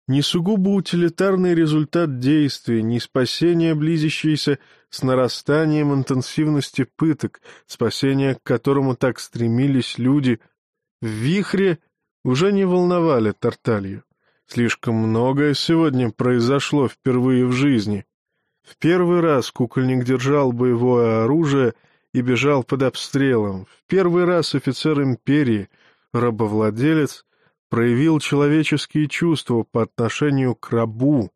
Не сугубо утилитарный результат действия, не спасение, близящееся с нарастанием интенсивности пыток, спасение, к которому так стремились люди, в вихре уже не волновали Тарталью. Слишком многое сегодня произошло впервые в жизни. В первый раз кукольник держал боевое оружие и бежал под обстрелом. В первый раз офицер империи, рабовладелец, проявил человеческие чувства по отношению к рабу.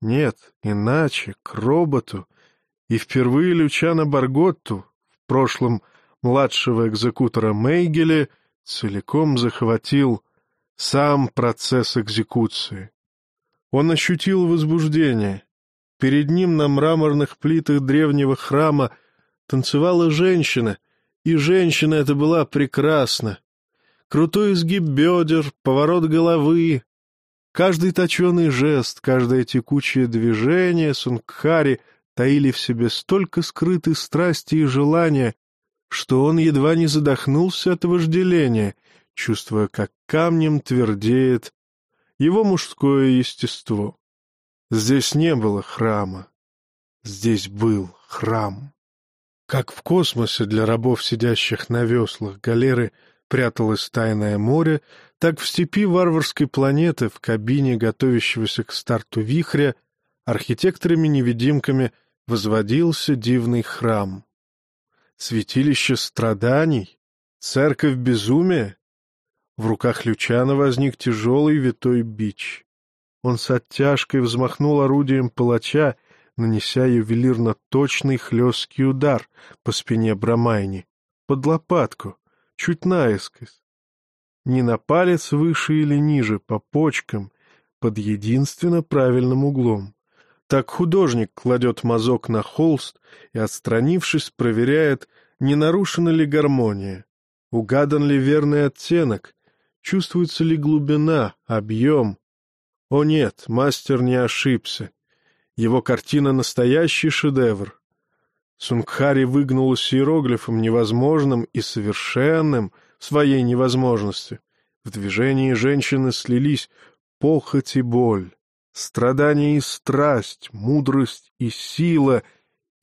Нет, иначе, к роботу. И впервые Лючана Барготту, в прошлом младшего экзекутора Мейгеля, целиком захватил сам процесс экзекуции. Он ощутил возбуждение. Перед ним на мраморных плитах древнего храма танцевала женщина, и женщина эта была прекрасна. Крутой изгиб бедер, поворот головы. Каждый точеный жест, каждое текучее движение Сунгхари таили в себе столько скрытой страсти и желания, что он едва не задохнулся от вожделения, чувствуя, как камнем твердеет его мужское естество. Здесь не было храма. Здесь был храм. Как в космосе для рабов, сидящих на веслах галеры — пряталось тайное море, так в степи варварской планеты, в кабине готовящегося к старту вихря, архитекторами-невидимками возводился дивный храм. Святилище страданий, Церковь безумия? В руках Лючана возник тяжелый витой бич. Он с оттяжкой взмахнул орудием палача, нанеся ювелирно точный хлесткий удар по спине Брамайни, под лопатку, чуть наискось. Не на палец выше или ниже, по почкам, под единственно правильным углом. Так художник кладет мазок на холст и, отстранившись, проверяет, не нарушена ли гармония, угадан ли верный оттенок, чувствуется ли глубина, объем. О нет, мастер не ошибся. Его картина — настоящий шедевр. Сунгхари выгнулась иероглифом невозможным и совершенным своей невозможности. В движении женщины слились похоть и боль, страдание и страсть, мудрость и сила,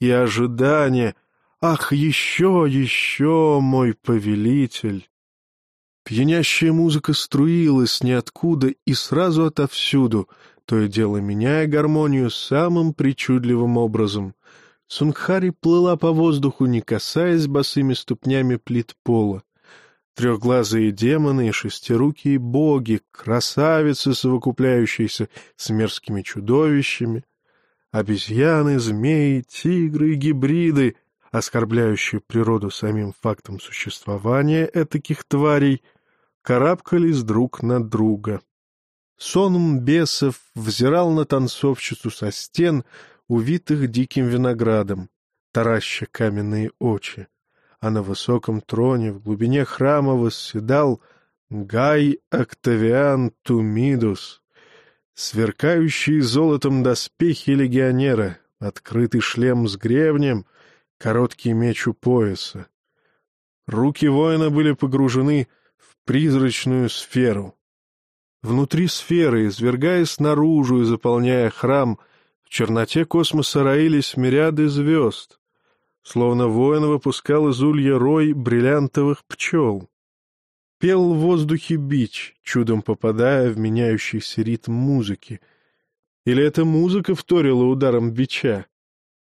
и ожидание. Ах, еще, еще, мой повелитель! Пьянящая музыка струилась ниоткуда и сразу отовсюду, то и дело меняя гармонию самым причудливым образом. Сунгхари плыла по воздуху, не касаясь босыми ступнями плит пола. Трехглазые демоны и шестирукие боги, красавицы, совокупляющиеся с мерзкими чудовищами, обезьяны, змеи, тигры и гибриды, оскорбляющие природу самим фактом существования этаких тварей, карабкались друг на друга. Сонм бесов взирал на танцовщицу со стен, увитых диким виноградом, тараща каменные очи, а на высоком троне в глубине храма восседал Гай Октавиан Тумидус, сверкающий золотом доспехи легионера, открытый шлем с гребнем, короткий меч у пояса. Руки воина были погружены в призрачную сферу — Внутри сферы, извергаясь наружу и заполняя храм, в черноте космоса роились мириады звезд, словно воин выпускал из улья рой бриллиантовых пчел. Пел в воздухе бич, чудом попадая в меняющийся ритм музыки. Или эта музыка вторила ударом бича?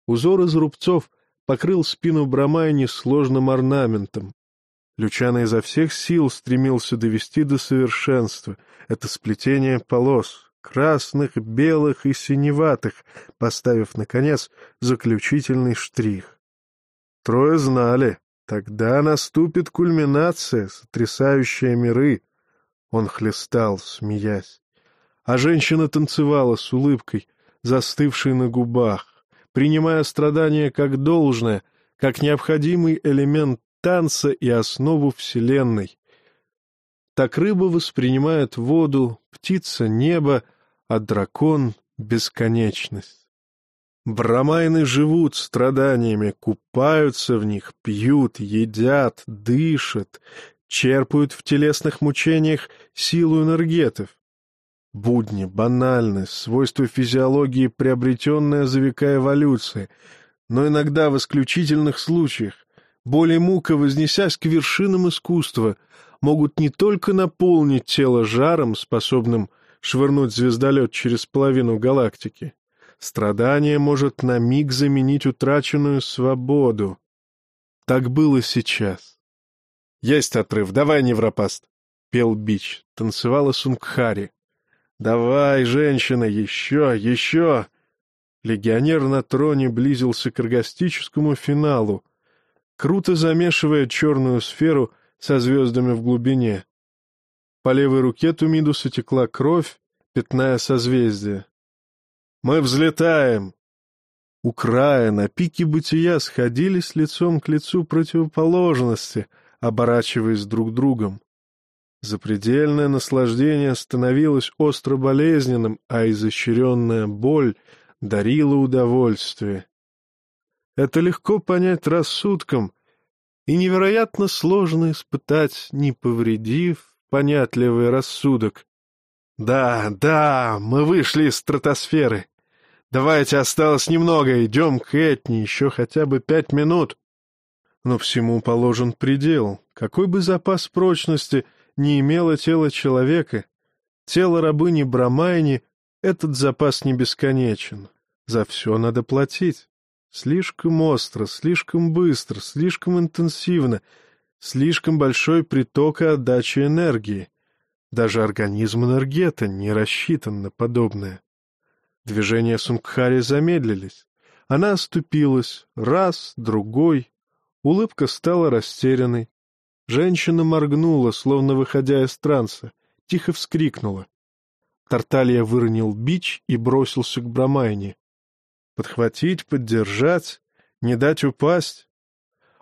Узор из рубцов покрыл спину Брамайни сложным орнаментом. Лючано изо всех сил стремился довести до совершенства это сплетение полос, красных, белых и синеватых, поставив, наконец, заключительный штрих. Трое знали, тогда наступит кульминация, сотрясающая миры. Он хлестал, смеясь. А женщина танцевала с улыбкой, застывшей на губах, принимая страдания как должное, как необходимый элемент танца и основу Вселенной. Так рыба воспринимает воду, птица — небо, а дракон — бесконечность. Брамайны живут страданиями, купаются в них, пьют, едят, дышат, черпают в телесных мучениях силу энергетов. Будни, банальность, свойства физиологии, приобретенная за века эволюции, но иногда в исключительных случаях Боль и мука, вознесясь к вершинам искусства, могут не только наполнить тело жаром, способным швырнуть звездолет через половину галактики. Страдание может на миг заменить утраченную свободу. Так было сейчас. — Есть отрыв, давай, невропаст! — пел Бич, танцевала Сунгхари. — Давай, женщина, еще, еще! Легионер на троне близился к оргастическому финалу — круто замешивая черную сферу со звездами в глубине. По левой руке Тумидуса текла кровь, пятная созвездие. «Мы взлетаем!» У края на пике бытия сходились лицом к лицу противоположности, оборачиваясь друг другом. Запредельное наслаждение становилось остро болезненным, а изощренная боль дарила удовольствие. Это легко понять рассудком и невероятно сложно испытать, не повредив понятливый рассудок. Да, да, мы вышли из стратосферы. Давайте, осталось немного, идем к Этни, еще хотя бы пять минут. Но всему положен предел. Какой бы запас прочности не имело тело человека, тело рабыни Брамайни, этот запас не бесконечен. За все надо платить. Слишком остро, слишком быстро, слишком интенсивно. Слишком большой приток и отдача энергии. Даже организм энергета не рассчитан на подобное. Движения Сунгхари замедлились. Она оступилась. Раз, другой. Улыбка стала растерянной. Женщина моргнула, словно выходя из транса. Тихо вскрикнула. Тарталья выронил бич и бросился к Брамайне. Подхватить, поддержать, не дать упасть.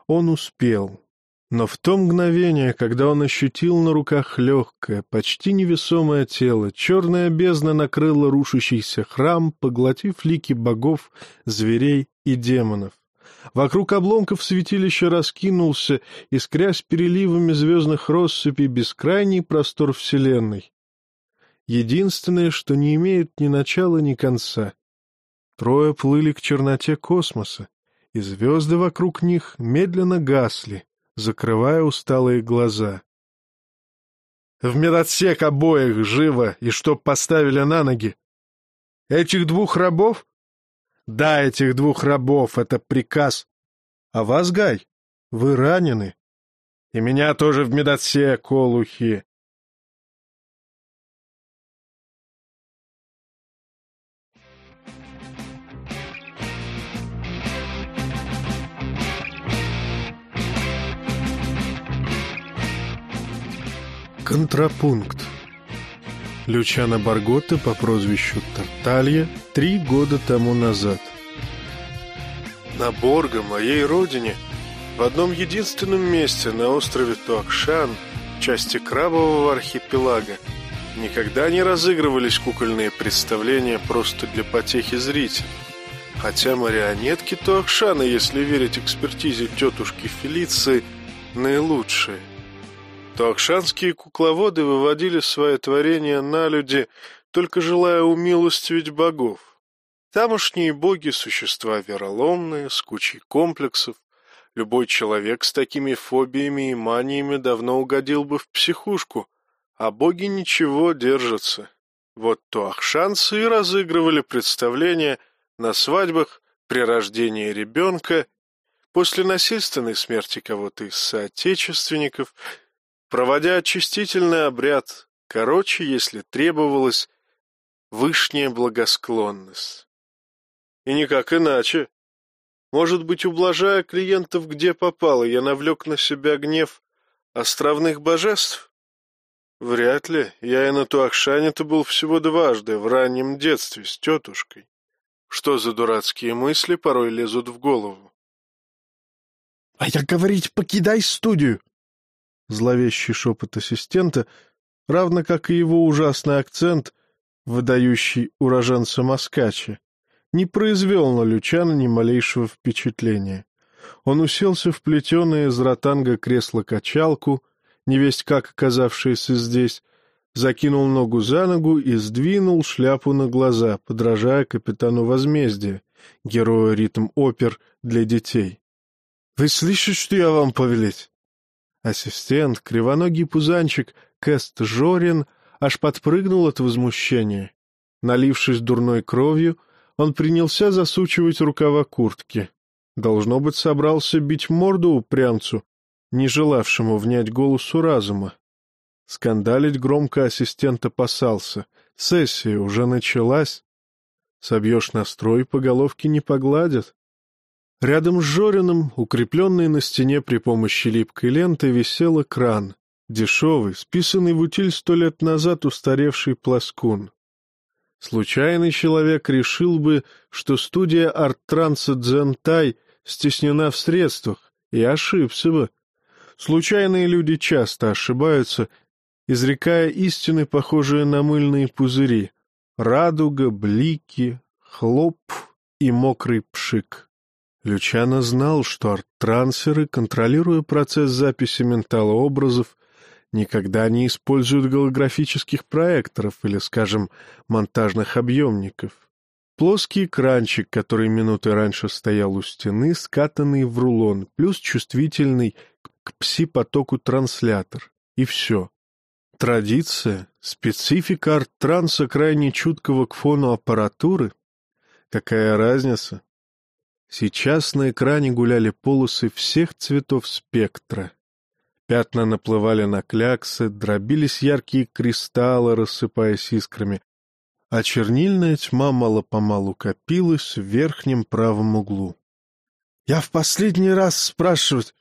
Он успел. Но в то мгновение, когда он ощутил на руках легкое, почти невесомое тело, черная бездна накрыла рушащийся храм, поглотив лики богов, зверей и демонов. Вокруг обломков святилища раскинулся, искрясь переливами звездных россыпей, бескрайний простор Вселенной. Единственное, что не имеет ни начала, ни конца. Трое плыли к черноте космоса, и звезды вокруг них медленно гасли, закрывая усталые глаза. «В медотсек обоих живо, и чтоб поставили на ноги!» «Этих двух рабов?» «Да, этих двух рабов, это приказ. А вас, Гай, вы ранены. И меня тоже в медотсек, олухи. Контрапункт. Лючана Барготта по прозвищу Тарталья три года тому назад. На Борго, моей родине, в одном единственном месте на острове Туакшан, части крабового архипелага, никогда не разыгрывались кукольные представления просто для потехи зрителей. Хотя марионетки Туакшана, если верить экспертизе тетушки Фелиции, наилучшие – то акшанские кукловоды выводили свое творение на люди, только желая умилостивить богов. Тамошние боги — существа вероломные, с кучей комплексов. Любой человек с такими фобиями и маниями давно угодил бы в психушку, а боги ничего держатся. Вот то ахшанцы и разыгрывали представления на свадьбах, при рождении ребенка, после насильственной смерти кого-то из соотечественников — проводя очистительный обряд, короче, если требовалось, вышняя благосклонность. И никак иначе. Может быть, ублажая клиентов где попало, я навлек на себя гнев островных божеств? Вряд ли. Я и на Туахшане-то был всего дважды, в раннем детстве, с тетушкой. Что за дурацкие мысли порой лезут в голову? — А я говорить, покидай студию! Зловещий шепот ассистента, равно как и его ужасный акцент, выдающий уроженца Маскача, не произвел на Лючана ни малейшего впечатления. Он уселся в плетеное из ротанга кресло-качалку, невесть как оказавшееся здесь, закинул ногу за ногу и сдвинул шляпу на глаза, подражая капитану возмездия, герою ритм-опер для детей. — Вы слышите, что я вам повелеть? Ассистент, кривоногий пузанчик Кэст Жорин аж подпрыгнул от возмущения. Налившись дурной кровью, он принялся засучивать рукава куртки. Должно быть, собрался бить морду упрямцу, не желавшему внять голосу разума. Скандалить громко ассистент опасался. Сессия уже началась. Собьешь настрой, по головке не погладят. Рядом с Жориным, укрепленный на стене при помощи липкой ленты, висел экран. Дешевый, списанный в утиль сто лет назад устаревший плоскун. Случайный человек решил бы, что студия арт-транса Дзентай стеснена в средствах, и ошибся бы. Случайные люди часто ошибаются, изрекая истины, похожие на мыльные пузыри. Радуга, блики, хлоп и мокрый пшик. Лючано знал, что арт-трансеры, контролируя процесс записи менталообразов, никогда не используют голографических проекторов или, скажем, монтажных объемников. Плоский экранчик, который минуты раньше стоял у стены, скатанный в рулон, плюс чувствительный к пси-потоку транслятор. И все. Традиция, специфика арт-транса крайне чуткого к фону аппаратуры. Какая разница, Сейчас на экране гуляли полосы всех цветов спектра. Пятна наплывали на кляксы, дробились яркие кристаллы, рассыпаясь искрами, а чернильная тьма мало-помалу копилась в верхнем правом углу. — Я в последний раз спрашивать...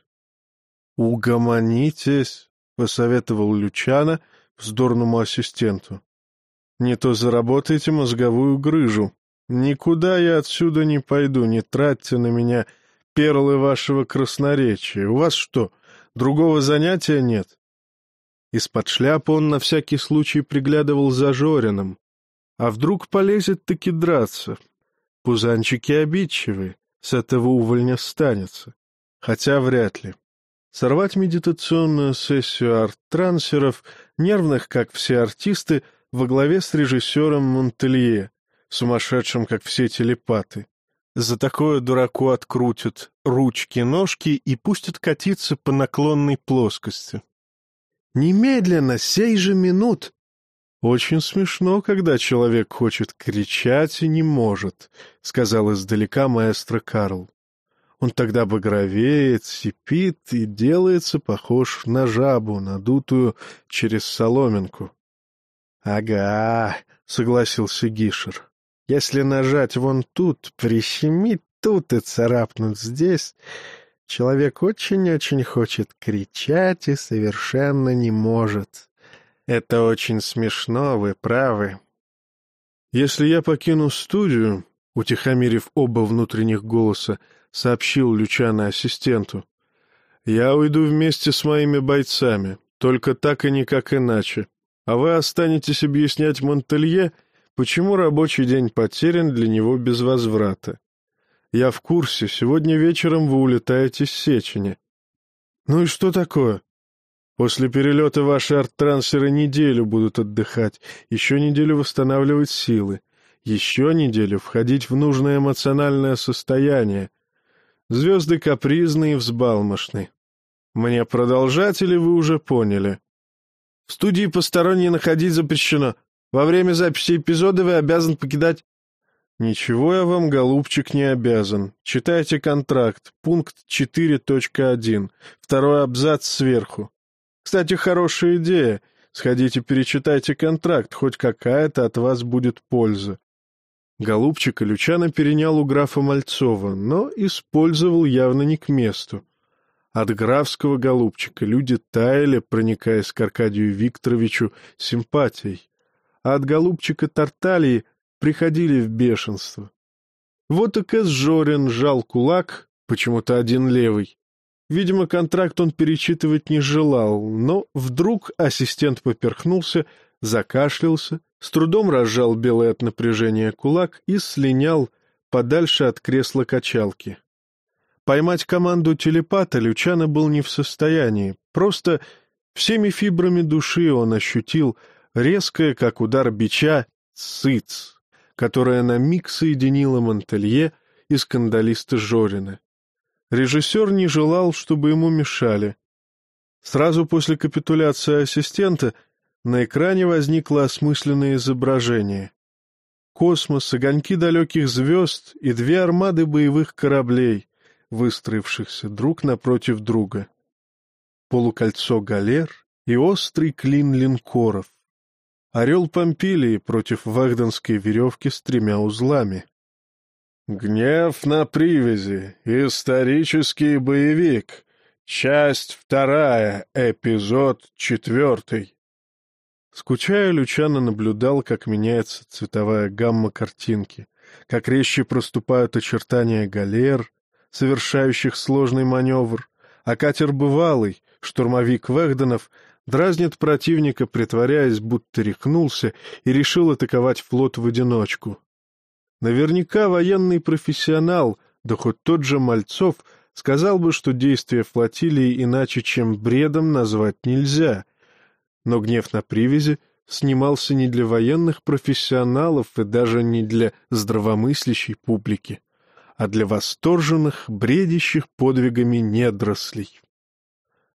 — Угомонитесь, — посоветовал Лючана вздорному ассистенту. — Не то заработаете мозговую грыжу. Никуда я отсюда не пойду, не тратьте на меня перлы вашего красноречия. У вас что, другого занятия нет? Из-под шляпы он на всякий случай приглядывал за Жориным. А вдруг полезет таки драться? Пузанчики обидчивые, с этого увольня станется. Хотя вряд ли. Сорвать медитационную сессию арт-трансеров, нервных, как все артисты, во главе с режиссером Монтелье, сумасшедшим, как все телепаты. За такое дураку открутят ручки-ножки и пустят катиться по наклонной плоскости. «Немедленно, сей же минут!» «Очень смешно, когда человек хочет кричать и не может», — сказал издалека маэстро Карл. Он тогда багровеет, сипит и делается похож на жабу, надутую через соломинку. — Ага, — согласился Гишер. — Если нажать вон тут, прищемить тут и царапнуть здесь, человек очень-очень хочет кричать и совершенно не может. Это очень смешно, вы правы. Если я покину студию, утихомирив оба внутренних голоса, сообщил Лючано ассистенту. «Я уйду вместе с моими бойцами, только так и никак иначе. А вы останетесь объяснять Монтелье, почему рабочий день потерян для него без возврата. Я в курсе, сегодня вечером вы улетаете с Сечени». «Ну и что такое?» «После перелета ваши арт-трансеры неделю будут отдыхать, еще неделю восстанавливать силы, еще неделю входить в нужное эмоциональное состояние, Звезды капризны и взбалмошны. Мне продолжать или вы уже поняли? В студии посторонние находить запрещено. Во время записи эпизода вы обязан покидать... Ничего я вам, голубчик, не обязан. Читайте контракт, пункт 4.1, второй абзац сверху. Кстати, хорошая идея. Сходите перечитайте контракт, хоть какая-то от вас будет польза. Голубчика Лючана перенял у графа Мальцова, но использовал явно не к месту. От графского голубчика люди таяли, проникаясь к Аркадию Викторовичу симпатией, а от голубчика Тарталии приходили в бешенство. Вот и Кэс Жорин жал кулак, почему-то один левый. Видимо, контракт он перечитывать не желал, но вдруг ассистент поперхнулся, закашлялся, с трудом разжал белый от напряжения кулак и слинял подальше от кресла качалки. Поймать команду телепата Лючана был не в состоянии, просто всеми фибрами души он ощутил резкое, как удар бича, цыц, которое на миг соединило Монтелье и скандалиста Жорина. Режиссер не желал, чтобы ему мешали. Сразу после капитуляции ассистента на экране возникло осмысленное изображение. Космос, огоньки далеких звезд и две армады боевых кораблей, выстроившихся друг напротив друга. Полукольцо галер и острый клин линкоров. Орел Помпилии против вагденской веревки с тремя узлами. «Гнев на привязи. Исторический боевик. Часть вторая. Эпизод четвертый». Скучая, Лючано наблюдал, как меняется цветовая гамма картинки, как резче проступают очертания галер, совершающих сложный маневр, а катер бывалый, штурмовик Вэгденов, дразнит противника, притворяясь, будто рехнулся и решил атаковать флот в одиночку. Наверняка военный профессионал, да хоть тот же Мальцов, сказал бы, что действия флотилии иначе, чем бредом, назвать нельзя — но гнев на привязи снимался не для военных профессионалов и даже не для здравомыслящей публики, а для восторженных, бредящих подвигами недрослей.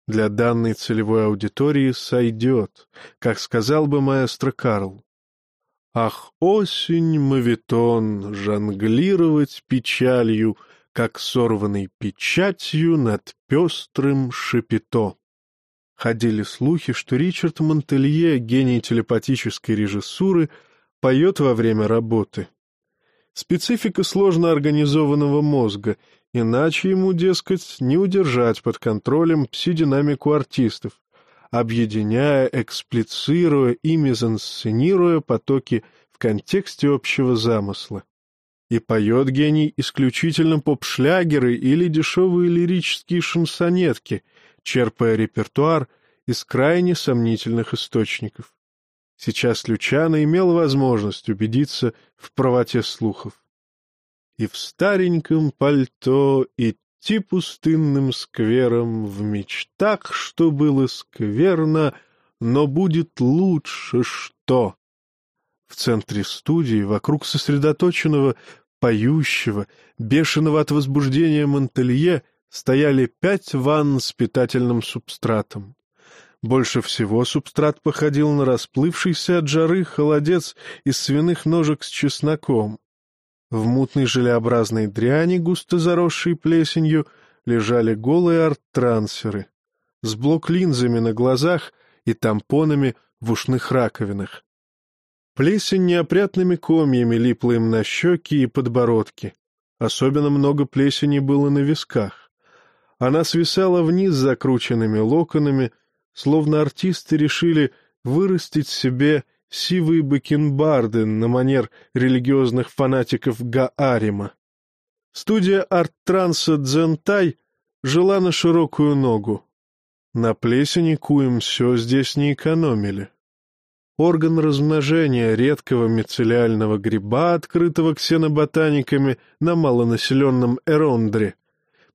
Для данной целевой аудитории сойдет, как сказал бы маэстро Карл. Ах, осень, мавитон, жонглировать печалью, как сорванной печатью над пестрым шапито. Ходили слухи, что Ричард Монтелье, гений телепатической режиссуры, поет во время работы. Специфика сложно организованного мозга, иначе ему, дескать, не удержать под контролем пси-динамику артистов, объединяя, эксплицируя и мизансценируя потоки в контексте общего замысла. И поет гений исключительно поп-шлягеры или дешевые лирические шансонетки, черпая репертуар из крайне сомнительных источников. Сейчас Лючано имел возможность убедиться в правоте слухов. И в стареньком пальто идти пустынным сквером в мечтах, что было скверно, но будет лучше что. В центре студии, вокруг сосредоточенного, поющего, бешеного от возбуждения Монтелье, стояли пять ванн с питательным субстратом. Больше всего субстрат походил на расплывшийся от жары холодец из свиных ножек с чесноком. В мутной желеобразной дряни, густо заросшей плесенью, лежали голые арт-трансеры с блок-линзами на глазах и тампонами в ушных раковинах. Плесень неопрятными комьями липла им на щеки и подбородки. Особенно много плесени было на висках. Она свисала вниз закрученными локонами, словно артисты решили вырастить себе сивые бакенбарды на манер религиозных фанатиков Гаарима. Студия арт-транса «Дзентай» жила на широкую ногу. На плесени куем все здесь не экономили. Орган размножения редкого мицелиального гриба, открытого ксеноботаниками на малонаселенном Эрондре,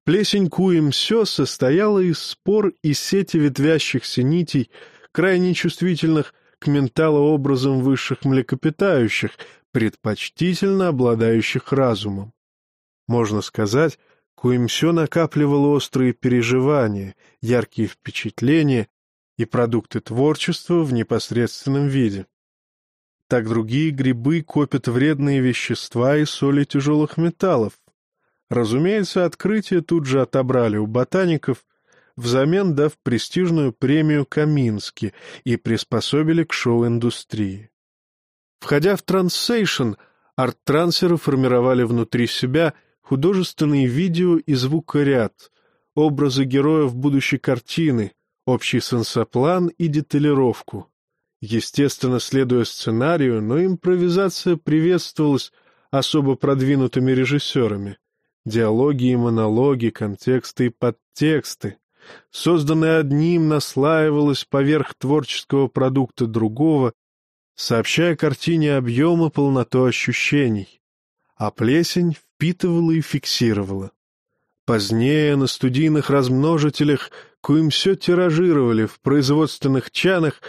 Плесень Куим-Сё состояла из спор и сети ветвящихся нитей, крайне чувствительных к менталообразам высших млекопитающих, предпочтительно обладающих разумом. Можно сказать, Куимсё накапливало острые переживания, яркие впечатления и продукты творчества в непосредственном виде. Так другие грибы копят вредные вещества и соли тяжелых металлов, Разумеется, открытие тут же отобрали у ботаников, взамен дав престижную премию Камински и приспособили к шоу-индустрии. Входя в трансейшн, арт-трансеры формировали внутри себя художественные видео и звукоряд, образы героев будущей картины, общий сенсоплан и деталировку. Естественно, следуя сценарию, но импровизация приветствовалась особо продвинутыми режиссерами. Диалоги и монологи, контексты и подтексты. Созданное одним наслаивалось поверх творческого продукта другого, сообщая картине объема полноту ощущений, а плесень впитывала и фиксировала. Позднее на студийных размножителях Куимсё тиражировали в производственных чанах,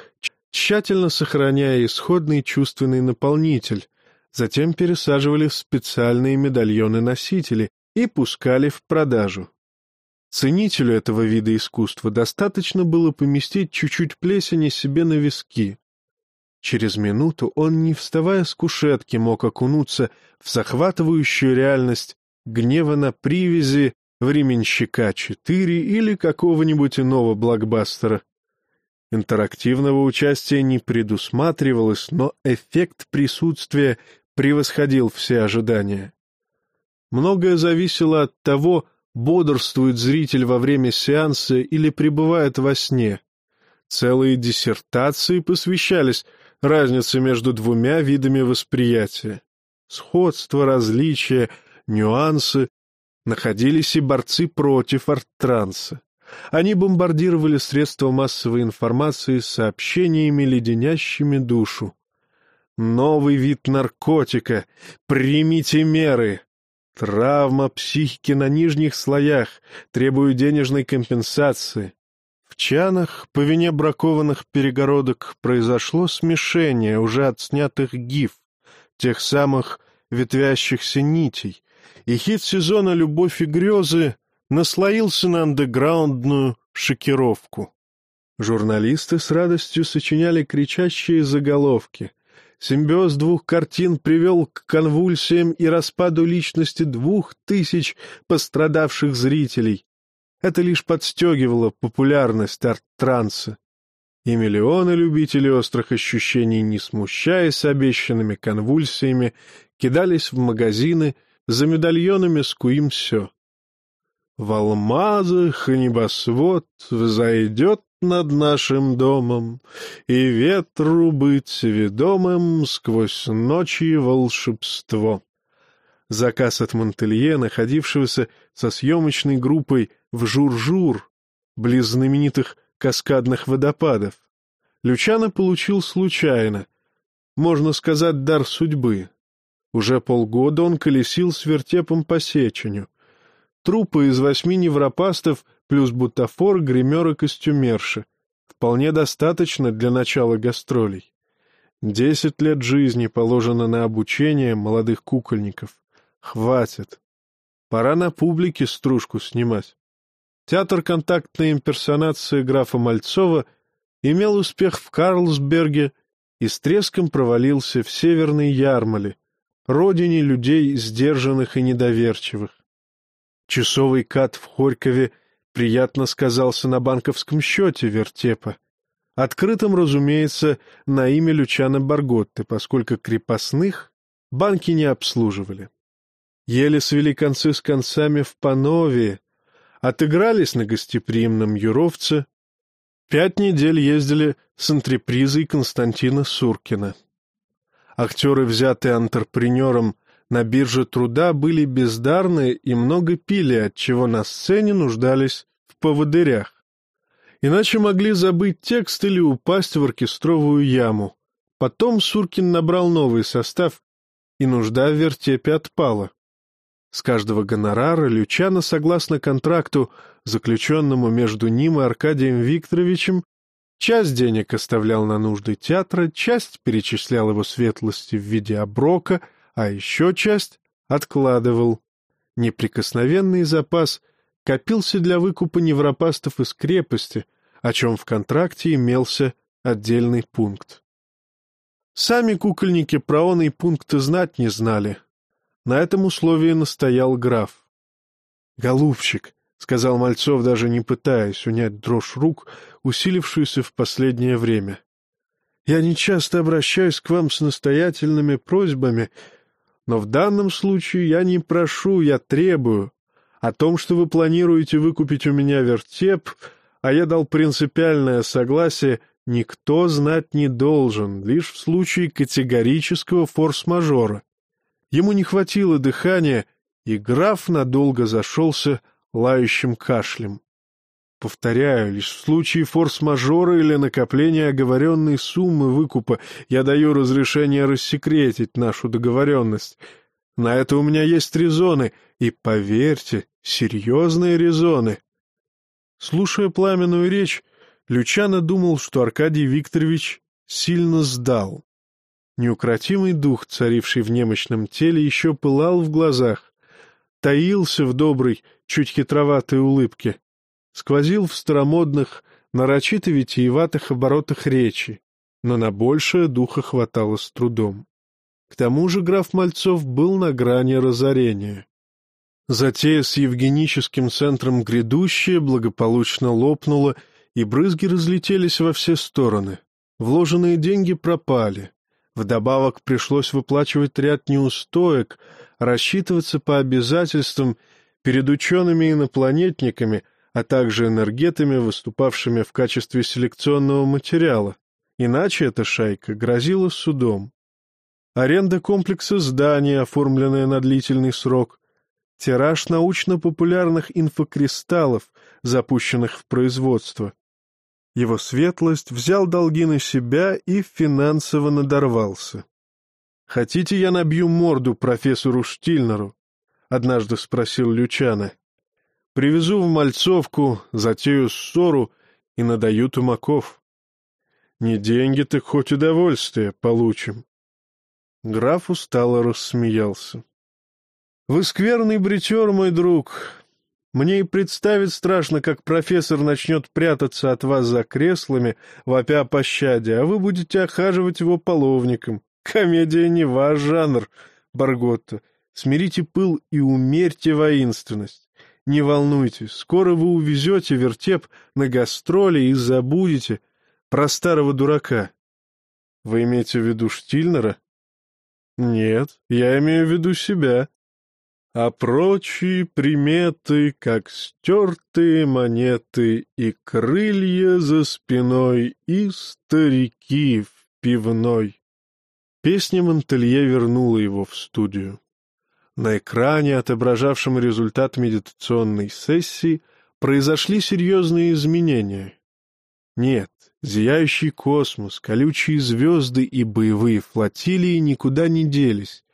тщательно сохраняя исходный чувственный наполнитель, затем пересаживали в специальные медальоны-носители, и пускали в продажу. Ценителю этого вида искусства достаточно было поместить чуть-чуть плесени себе на виски. Через минуту он, не вставая с кушетки, мог окунуться в захватывающую реальность гнева на привязи «Временщика 4» или какого-нибудь иного блокбастера. Интерактивного участия не предусматривалось, но эффект присутствия превосходил все ожидания. Многое зависело от того, бодрствует зритель во время сеанса или пребывает во сне. Целые диссертации посвящались разнице между двумя видами восприятия. Сходство, различия, нюансы. Находились и борцы против арттранса. Они бомбардировали средства массовой информации сообщениями, леденящими душу. Новый вид наркотика. Примите меры. Травма психики на нижних слоях, требует денежной компенсации. В чанах по вине бракованных перегородок произошло смешение уже отснятых гиф, тех самых ветвящихся нитей, и хит сезона «Любовь и грезы» наслоился на андеграундную шокировку. Журналисты с радостью сочиняли кричащие заголовки — Симбиоз двух картин привел к конвульсиям и распаду личности двух тысяч пострадавших зрителей. Это лишь подстегивало популярность арт-транса. И миллионы любителей острых ощущений, не смущаясь обещанными конвульсиями, кидались в магазины за медальонами с Куим все. В алмазах небосвод взойдет над нашим домом, И ветру быть ведомым сквозь ночи волшебство. Заказ от Монтелье, находившегося со съемочной группой в Жур-Жур, близ знаменитых каскадных водопадов. Лючано получил случайно, можно сказать, дар судьбы. Уже полгода он колесил с вертепом по сеченю. Трупы из восьми невропастов плюс бутафор, гример и костюмерши. Вполне достаточно для начала гастролей. Десять лет жизни положено на обучение молодых кукольников. Хватит. Пора на публике стружку снимать. Театр контактной имперсонации графа Мальцова имел успех в Карлсберге и с треском провалился в Северной Ярмале, родине людей сдержанных и недоверчивых. Часовый кат в Хорькове приятно сказался на банковском счете вертепа. Открытым, разумеется, на имя Лючана Барготты, поскольку крепостных банки не обслуживали. Еле свели концы с концами в Панове, отыгрались на гостеприимном Юровце, пять недель ездили с антрепризой Константина Суркина. Актеры, взятые антрепренером на бирже труда, были бездарны и много пили, отчего на сцене нуждались в поводырях. Иначе могли забыть текст или упасть в оркестровую яму. Потом Суркин набрал новый состав, и нужда в вертепе отпала. С каждого гонорара Лючана, согласно контракту, заключенному между ним и Аркадием Викторовичем, Часть денег оставлял на нужды театра, часть перечислял его светлости в виде оброка, а еще часть откладывал. Неприкосновенный запас копился для выкупа невропастов из крепости, о чем в контракте имелся отдельный пункт. Сами кукольники про оный пункт знать не знали. На этом условии настоял граф. «Голубчик, — сказал Мальцов, даже не пытаясь унять дрожь рук, усилившуюся в последнее время. — Я не часто обращаюсь к вам с настоятельными просьбами, но в данном случае я не прошу, я требую. О том, что вы планируете выкупить у меня вертеп, а я дал принципиальное согласие, никто знать не должен, лишь в случае категорического форс-мажора. Ему не хватило дыхания, и граф надолго зашелся лающим кашлем. Повторяю, лишь в случае форс-мажора или накопления оговоренной суммы выкупа я даю разрешение рассекретить нашу договоренность. На это у меня есть резоны, и, поверьте, серьезные резоны. Слушая пламенную речь, Лючано думал, что Аркадий Викторович сильно сдал. Неукротимый дух, царивший в немощном теле, еще пылал в глазах, таился в доброй, чуть хитроватой улыбке, сквозил в старомодных, нарочито витиеватых оборотах речи, но на большее духа хватало с трудом. К тому же граф Мальцов был на грани разорения. Затея с евгеническим центром грядущая благополучно лопнула, и брызги разлетелись во все стороны. Вложенные деньги пропали. Вдобавок пришлось выплачивать ряд неустоек, рассчитываться по обязательствам перед учеными-инопланетниками, а также энергетами, выступавшими в качестве селекционного материала. Иначе эта шайка грозила судом. Аренда комплекса зданий, оформленная на длительный срок, тираж научно-популярных инфокристаллов, запущенных в производство. Его светлость взял долги на себя и финансово надорвался. «Хотите, я набью морду профессору Штильнеру?» — однажды спросил Лючана. «Привезу в Мальцовку, затею ссору и надаю тумаков. Не деньги, так хоть удовольствие получим». Граф устало рассмеялся. «Вы скверный бритер, мой друг. Мне и представить страшно, как профессор начнет прятаться от вас за креслами, вопя о пощаде, а вы будете охаживать его половником. Комедия не ваш жанр, Барготта. Смирите пыл и умерьте воинственность. Не волнуйтесь, скоро вы увезете вертеп на гастроли и забудете про старого дурака. Вы имеете в виду Штильнера? Нет, я имею в виду себя. А прочие приметы, как стертые монеты и крылья за спиной, и старики в пивной. Песня Монтелье вернула его в студию. На экране, отображавшем результат медитационной сессии, произошли серьезные изменения. Нет, зияющий космос, колючие звезды и боевые флотилии никуда не делись,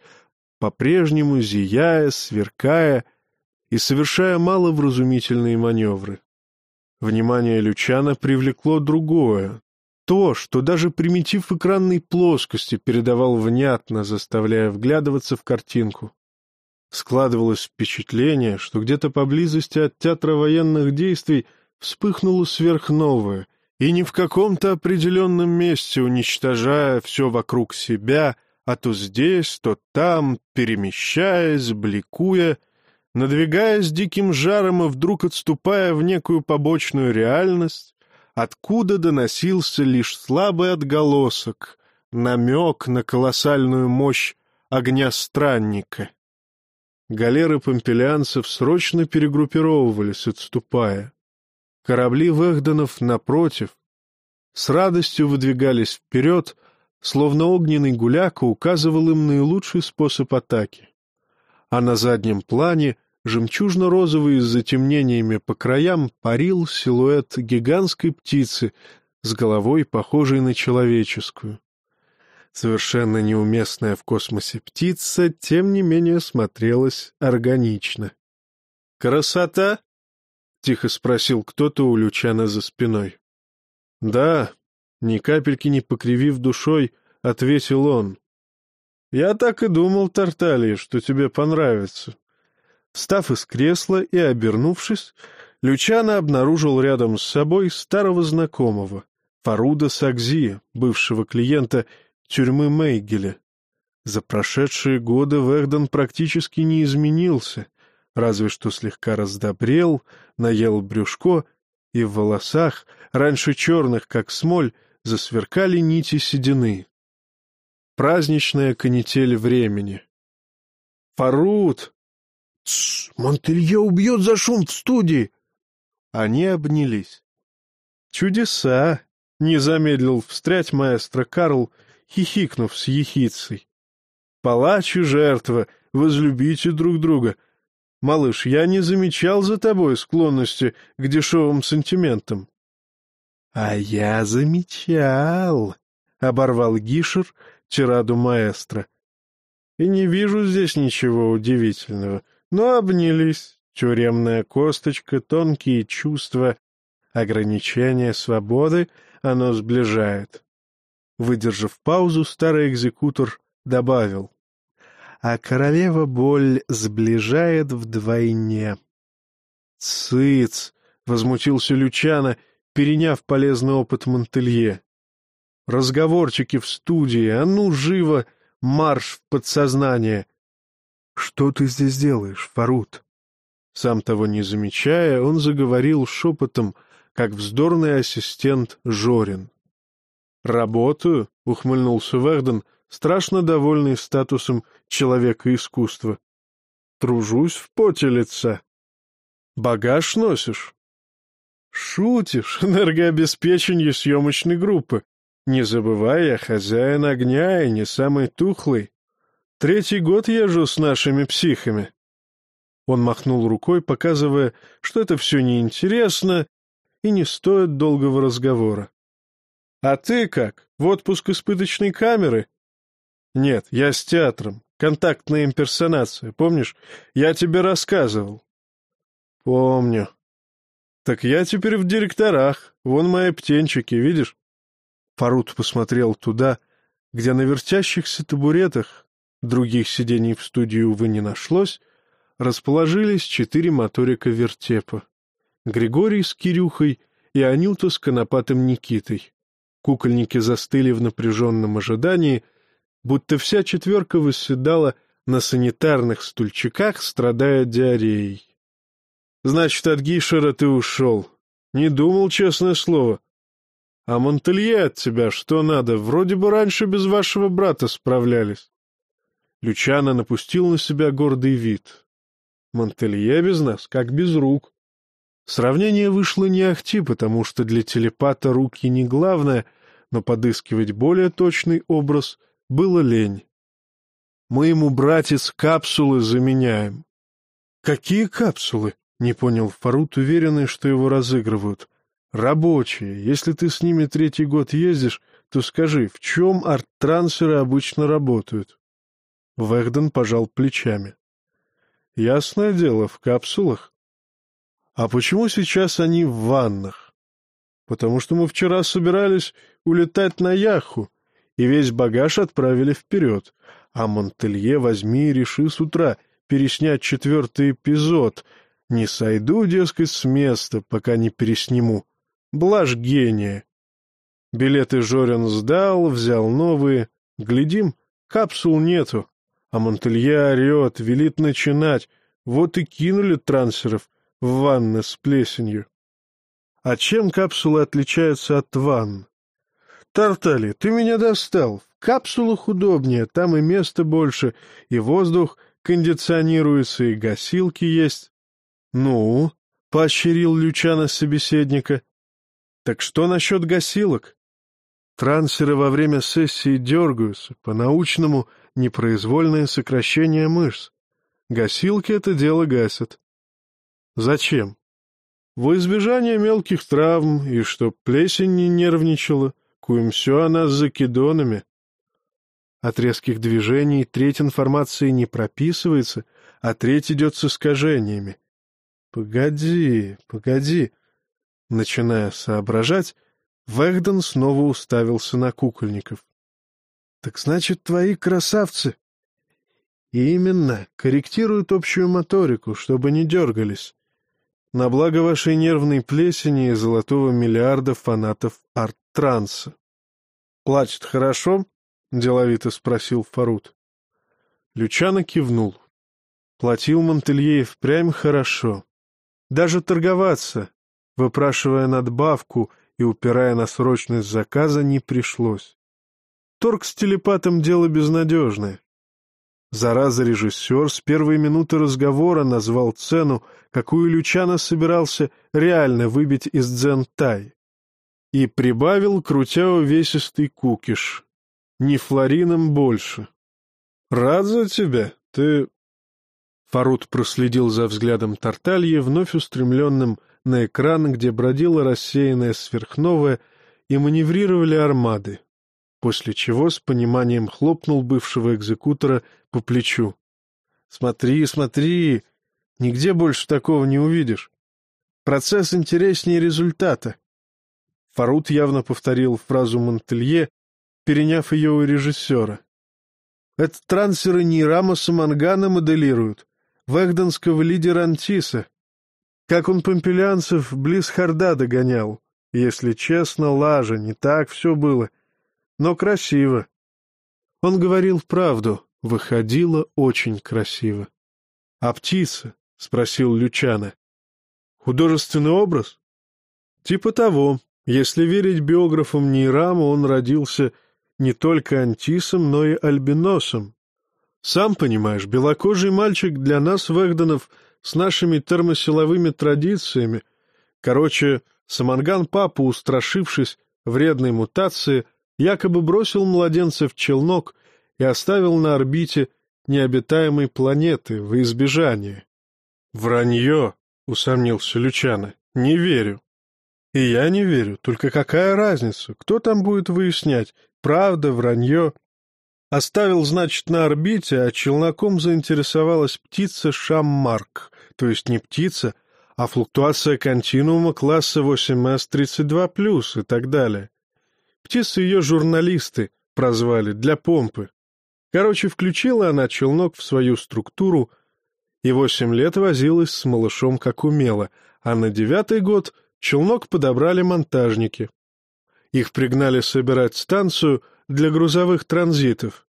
по-прежнему зияя, сверкая и совершая маловразумительные маневры. Внимание Лючана привлекло другое, то, что даже примитив экранной плоскости передавал внятно, заставляя вглядываться в картинку. Складывалось впечатление, что где-то поблизости от театра военных действий вспыхнуло сверхновое, и не в каком-то определенном месте, уничтожая все вокруг себя, а то здесь, то там, перемещаясь, бликуя, надвигаясь диким жаром и вдруг отступая в некую побочную реальность, откуда доносился лишь слабый отголосок, намек на колоссальную мощь огня странника. Галеры помпелянцев срочно перегруппировывались, отступая. Корабли Вехденов, напротив, с радостью выдвигались вперед, словно огненный гуляка указывал им наилучший способ атаки. А на заднем плане, жемчужно-розовый с затемнениями по краям, парил силуэт гигантской птицы с головой, похожей на человеческую. Совершенно неуместная в космосе птица, тем не менее смотрелась органично. «Красота?» — тихо спросил кто-то у Лючана за спиной. «Да», — ни капельки не покривив душой, ответил он. «Я так и думал, Тарталий, что тебе понравится». Встав из кресла и обернувшись, Лючана обнаружил рядом с собой старого знакомого, Фаруда Сакзи, бывшего клиента тюрьмы Мейгеля. За прошедшие годы Вэгден практически не изменился, разве что слегка раздобрел, наел брюшко, и в волосах, раньше черных, как смоль, засверкали нити седины. Праздничная канитель времени. «Фарут!» «Тссс! Монтелье убьет за шум в студии!» Они обнялись. «Чудеса!» — не замедлил встрять маэстро Карл хихикнув с ехицей. «Палач и жертва, возлюбите друг друга. Малыш, я не замечал за тобой склонности к дешевым сантиментам». «А я замечал», — оборвал Гишер тираду маэстро. «И не вижу здесь ничего удивительного. Но обнялись. Тюремная косточка, тонкие чувства, ограничение свободы — оно сближает. Выдержав паузу, старый экзекутор добавил. А королева боль сближает вдвойне. «Цыц!» — возмутился Лючана, переняв полезный опыт Монтелье. «Разговорчики в студии, а ну, живо, марш в подсознание!» «Что ты здесь делаешь, Фарут?» Сам того не замечая, он заговорил шепотом, как вздорный ассистент Жорин. «Работаю», — ухмыльнулся Верден, страшно довольный статусом человека искусства. «Тружусь в поте лица». «Багаж носишь?» «Шутишь, [LAUGHS] энергообеспечение съемочной группы. Не забывай, я хозяин огня и не самый тухлый. Третий год езжу с нашими психами». Он махнул рукой, показывая, что это все неинтересно и не стоит долгого разговора. А ты как? В отпуск испыточной камеры? Нет, я с театром. Контактная имперсонация. Помнишь? Я тебе рассказывал. Помню. Так я теперь в директорах. Вон мои птенчики, видишь? Фарут посмотрел туда, где на вертящихся табуретах, других сидений в студии, увы, не нашлось, расположились четыре моторика вертепа. Григорий с Кирюхой и Анюта с конопатым Никитой. Кукольники застыли в напряженном ожидании, будто вся четверка восседала на санитарных стульчиках, страдая диареей. Значит, от Гишера ты ушел. Не думал, честное слово. А Монтелье от тебя что надо? Вроде бы раньше без вашего брата справлялись. Лючано напустил на себя гордый вид. Монтелье без нас, как без рук. Сравнение вышло не ахти, потому что для телепата руки не главное, но подыскивать более точный образ было лень. Мы ему, братец, капсулы заменяем. — Какие капсулы? — не понял Фарут, уверенный, что его разыгрывают. — Рабочие. Если ты с ними третий год ездишь, то скажи, в чем арт-трансеры обычно работают? Вэгден пожал плечами. — Ясное дело, в капсулах. — А почему сейчас они в ваннах? — Потому что мы вчера собирались улетать на Яху, и весь багаж отправили вперед — а Монтелье возьми и реши с утра переснять четвертый эпизод. Не сойду, дескать, с места, пока не пересниму. Блажь гения. Билеты Жорин сдал, взял новые. Глядим, капсул нету. А Монтелье орет, велит начинать. Вот и кинули трансеров в ванны с плесенью. А чем капсулы отличаются от ванн? Тартали, ты меня достал капсулах удобнее, там и места больше, и воздух кондиционируется, и гасилки есть. — Ну, — поощрил Лючана собеседника. — Так что насчет гасилок? Трансеры во время сессии дергаются, по-научному непроизвольное сокращение мышц. Гасилки это дело гасят. Зачем? Во избежание мелких травм, и чтоб плесень не нервничала, куем все она с закидонами. От резких движений треть информации не прописывается, а треть идет с искажениями. «Погоди, погоди!» Начиная соображать, Вэгден снова уставился на кукольников. «Так значит, твои красавцы...» «Именно, корректируют общую моторику, чтобы не дергались. На благо вашей нервной плесени и золотого миллиарда фанатов арт-транса. Плачет хорошо?» — деловито спросил Фарут. Лючано кивнул. Платил Монтелье впрямь хорошо. Даже торговаться, выпрашивая надбавку и упирая на срочность заказа, не пришлось. Торг с телепатом — дело безнадежное. Зараза режиссер с первой минуты разговора назвал цену, какую Лючано собирался реально выбить из Дзентай. И прибавил, крутя увесистый кукиш ни флорином больше. — Рад за тебя, ты... Фарут проследил за взглядом Тартальи, вновь устремленным на экран, где бродила рассеянная сверхновая, и маневрировали армады, после чего с пониманием хлопнул бывшего экзекутора по плечу. — Смотри, смотри, нигде больше такого не увидишь. Процесс интереснее результата. Фарут явно повторил фразу Монтелье, переняв ее у режиссера. Это трансеры не Рамоса Мангана моделируют, вэгденского лидера Антиса. Как он помпелянцев близ Харда догонял. Если честно, лажа, не так все было. Но красиво. Он говорил правду, выходило очень красиво. — А птица? — спросил Лючана. — Художественный образ? — Типа того. Если верить биографам Нейрама, он родился не только антисом, но и альбиносом. Сам понимаешь, белокожий мальчик для нас, Вэгденов, с нашими термосиловыми традициями. Короче, Саманган папа, устрашившись вредной мутации, якобы бросил младенца в челнок и оставил на орбите необитаемой планеты во избежание. — Вранье, — усомнился Лючано, — не верю. — И я не верю, только какая разница, кто там будет выяснять, Правда, вранье. Оставил, значит, на орбите, а челноком заинтересовалась птица Шаммарк, то есть не птица, а флуктуация континуума класса 8С32+, и так далее. Птицы ее журналисты прозвали, для помпы. Короче, включила она челнок в свою структуру и восемь лет возилась с малышом как умела, а на девятый год челнок подобрали монтажники. Их пригнали собирать станцию для грузовых транзитов.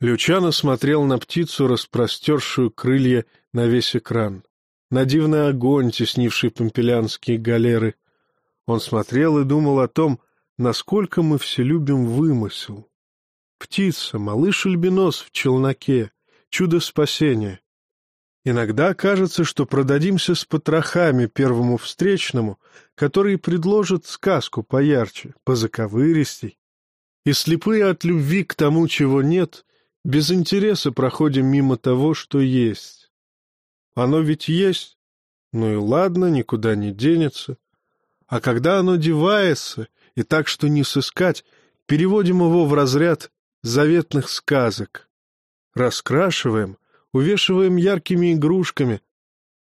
Лючано смотрел на птицу, распростершую крылья на весь экран. на дивный огонь, теснивший помпелянские галеры. Он смотрел и думал о том, насколько мы все любим вымысел. Птица, малыш-альбинос в челноке, чудо спасения. Иногда кажется, что продадимся с потрохами первому встречному, который предложит сказку поярче, позаковыристей. И слепые от любви к тому, чего нет, без интереса проходим мимо того, что есть. Оно ведь есть, ну и ладно, никуда не денется. А когда оно девается, и так, что не сыскать, переводим его в разряд заветных сказок. Раскрашиваем, увешиваем яркими игрушками,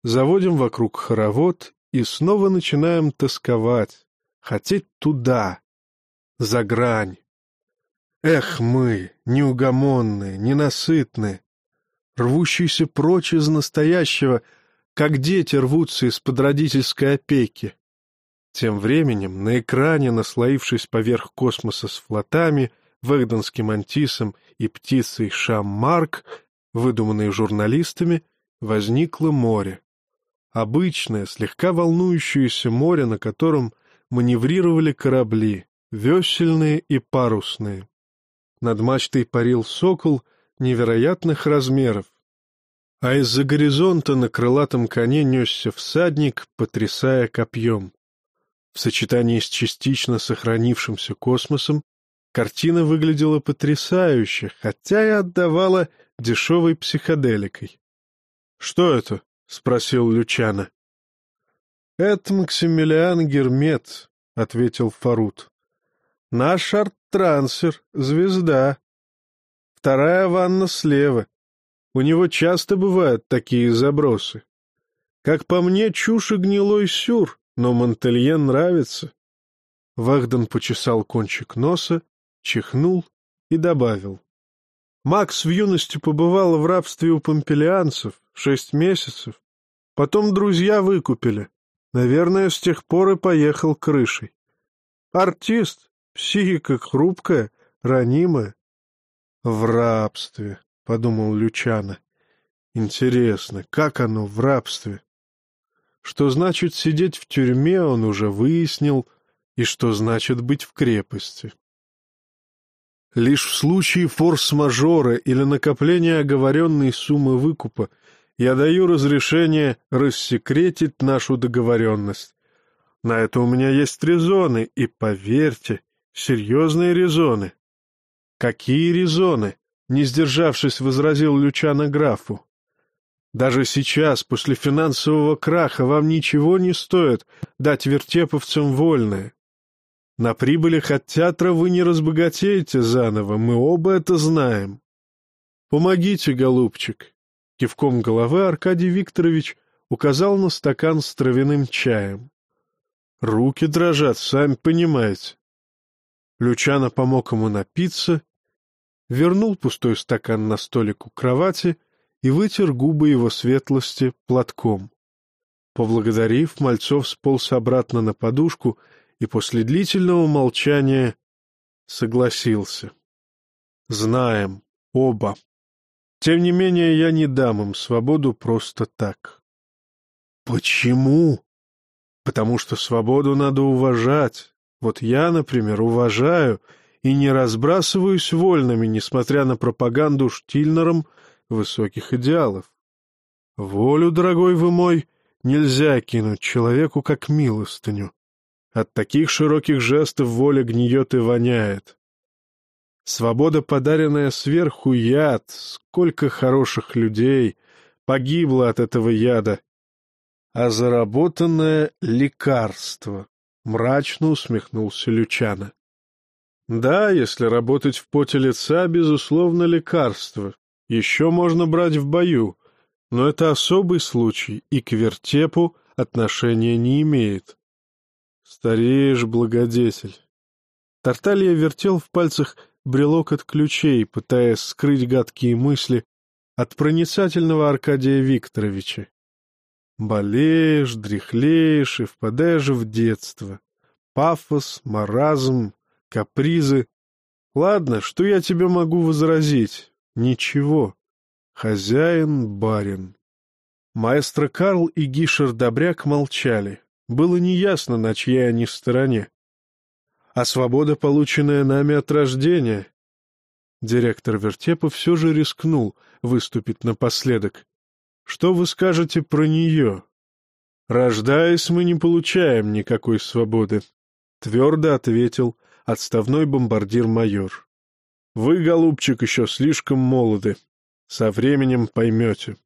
заводим вокруг хоровод и снова начинаем тосковать, хотеть туда, за грань. Эх мы, неугомонные, ненасытные, рвущиеся прочь из настоящего, как дети рвутся из-под родительской опеки. Тем временем на экране, наслоившись поверх космоса с флотами, Вэгденским антисом и птицей Шаммарк, выдуманной журналистами, возникло море. Обычное, слегка волнующееся море, на котором маневрировали корабли, весельные и парусные. Над мачтой парил сокол невероятных размеров, а из-за горизонта на крылатом коне несся всадник, потрясая копьем. В сочетании с частично сохранившимся космосом картина выглядела потрясающе, хотя и отдавала дешевой психоделикой. — Что это? — спросил Лючана. — Это Максимилиан Гермет, — ответил Фарут. — Наш арт-трансер, звезда. Вторая ванна слева. У него часто бывают такие забросы. Как по мне, чушь и гнилой сюр, но Монтелье нравится. Вахдан почесал кончик носа, чихнул и добавил. Макс в юности побывал в рабстве у помпелианцев шесть месяцев. Потом друзья выкупили. Наверное, с тех пор и поехал крышей. Артист, психика хрупкая, ранимая. — В рабстве, — подумал Лючана. — Интересно, как оно в рабстве? Что значит сидеть в тюрьме, он уже выяснил, и что значит быть в крепости. Лишь в случае форс-мажора или накопления оговоренной суммы выкупа я даю разрешение рассекретить нашу договоренность. На это у меня есть резоны, и, поверьте, серьезные резоны. Какие резоны? Не сдержавшись, возразил Лючано графу. Даже сейчас, после финансового краха, вам ничего не стоит дать вертеповцам вольное. На прибылях от театра вы не разбогатеете заново, мы оба это знаем. Помогите, голубчик. Кивком головы Аркадий Викторович указал на стакан с травяным чаем. Руки дрожат, сами понимаете. Лючано помог ему напиться, вернул пустой стакан на столик у кровати и вытер губы его светлости платком. Поблагодарив, Мальцов сполз обратно на подушку и после длительного молчания согласился. «Знаем, оба. Тем не менее, я не дам им свободу просто так». «Почему?» «Потому что свободу надо уважать. Вот я, например, уважаю и не разбрасываюсь вольными, несмотря на пропаганду Штильнером высоких идеалов. Волю, дорогой вы мой, нельзя кинуть человеку как милостыню. От таких широких жестов воля гниет и воняет. Свобода, подаренная сверху, яд. Сколько хороших людей погибло от этого яда. А заработанное лекарство. Мрачно усмехнулся Лючана. Да, если работать в поте лица, безусловно, лекарство. Еще можно брать в бою, но это особый случай и к вертепу отношения не имеет. Стареешь, благодетель. Тарталья вертел в пальцах брелок от ключей, пытаясь скрыть гадкие мысли от проницательного Аркадия Викторовича. Болеешь, дряхлеешь и впадаешь в детство. Пафос, маразм, капризы. Ладно, что я тебе могу возразить? Ничего. Хозяин — барин. Маэстро Карл и Гишер Добряк молчали. Было неясно, на чьей они стороне. А свобода, полученная нами от рождения. Директор Вертепа все же рискнул выступить напоследок. Что вы скажете про нее? Рождаясь, мы не получаем никакой свободы, — твердо ответил отставной бомбардир-майор. Вы, голубчик, еще слишком молоды. Со временем поймете.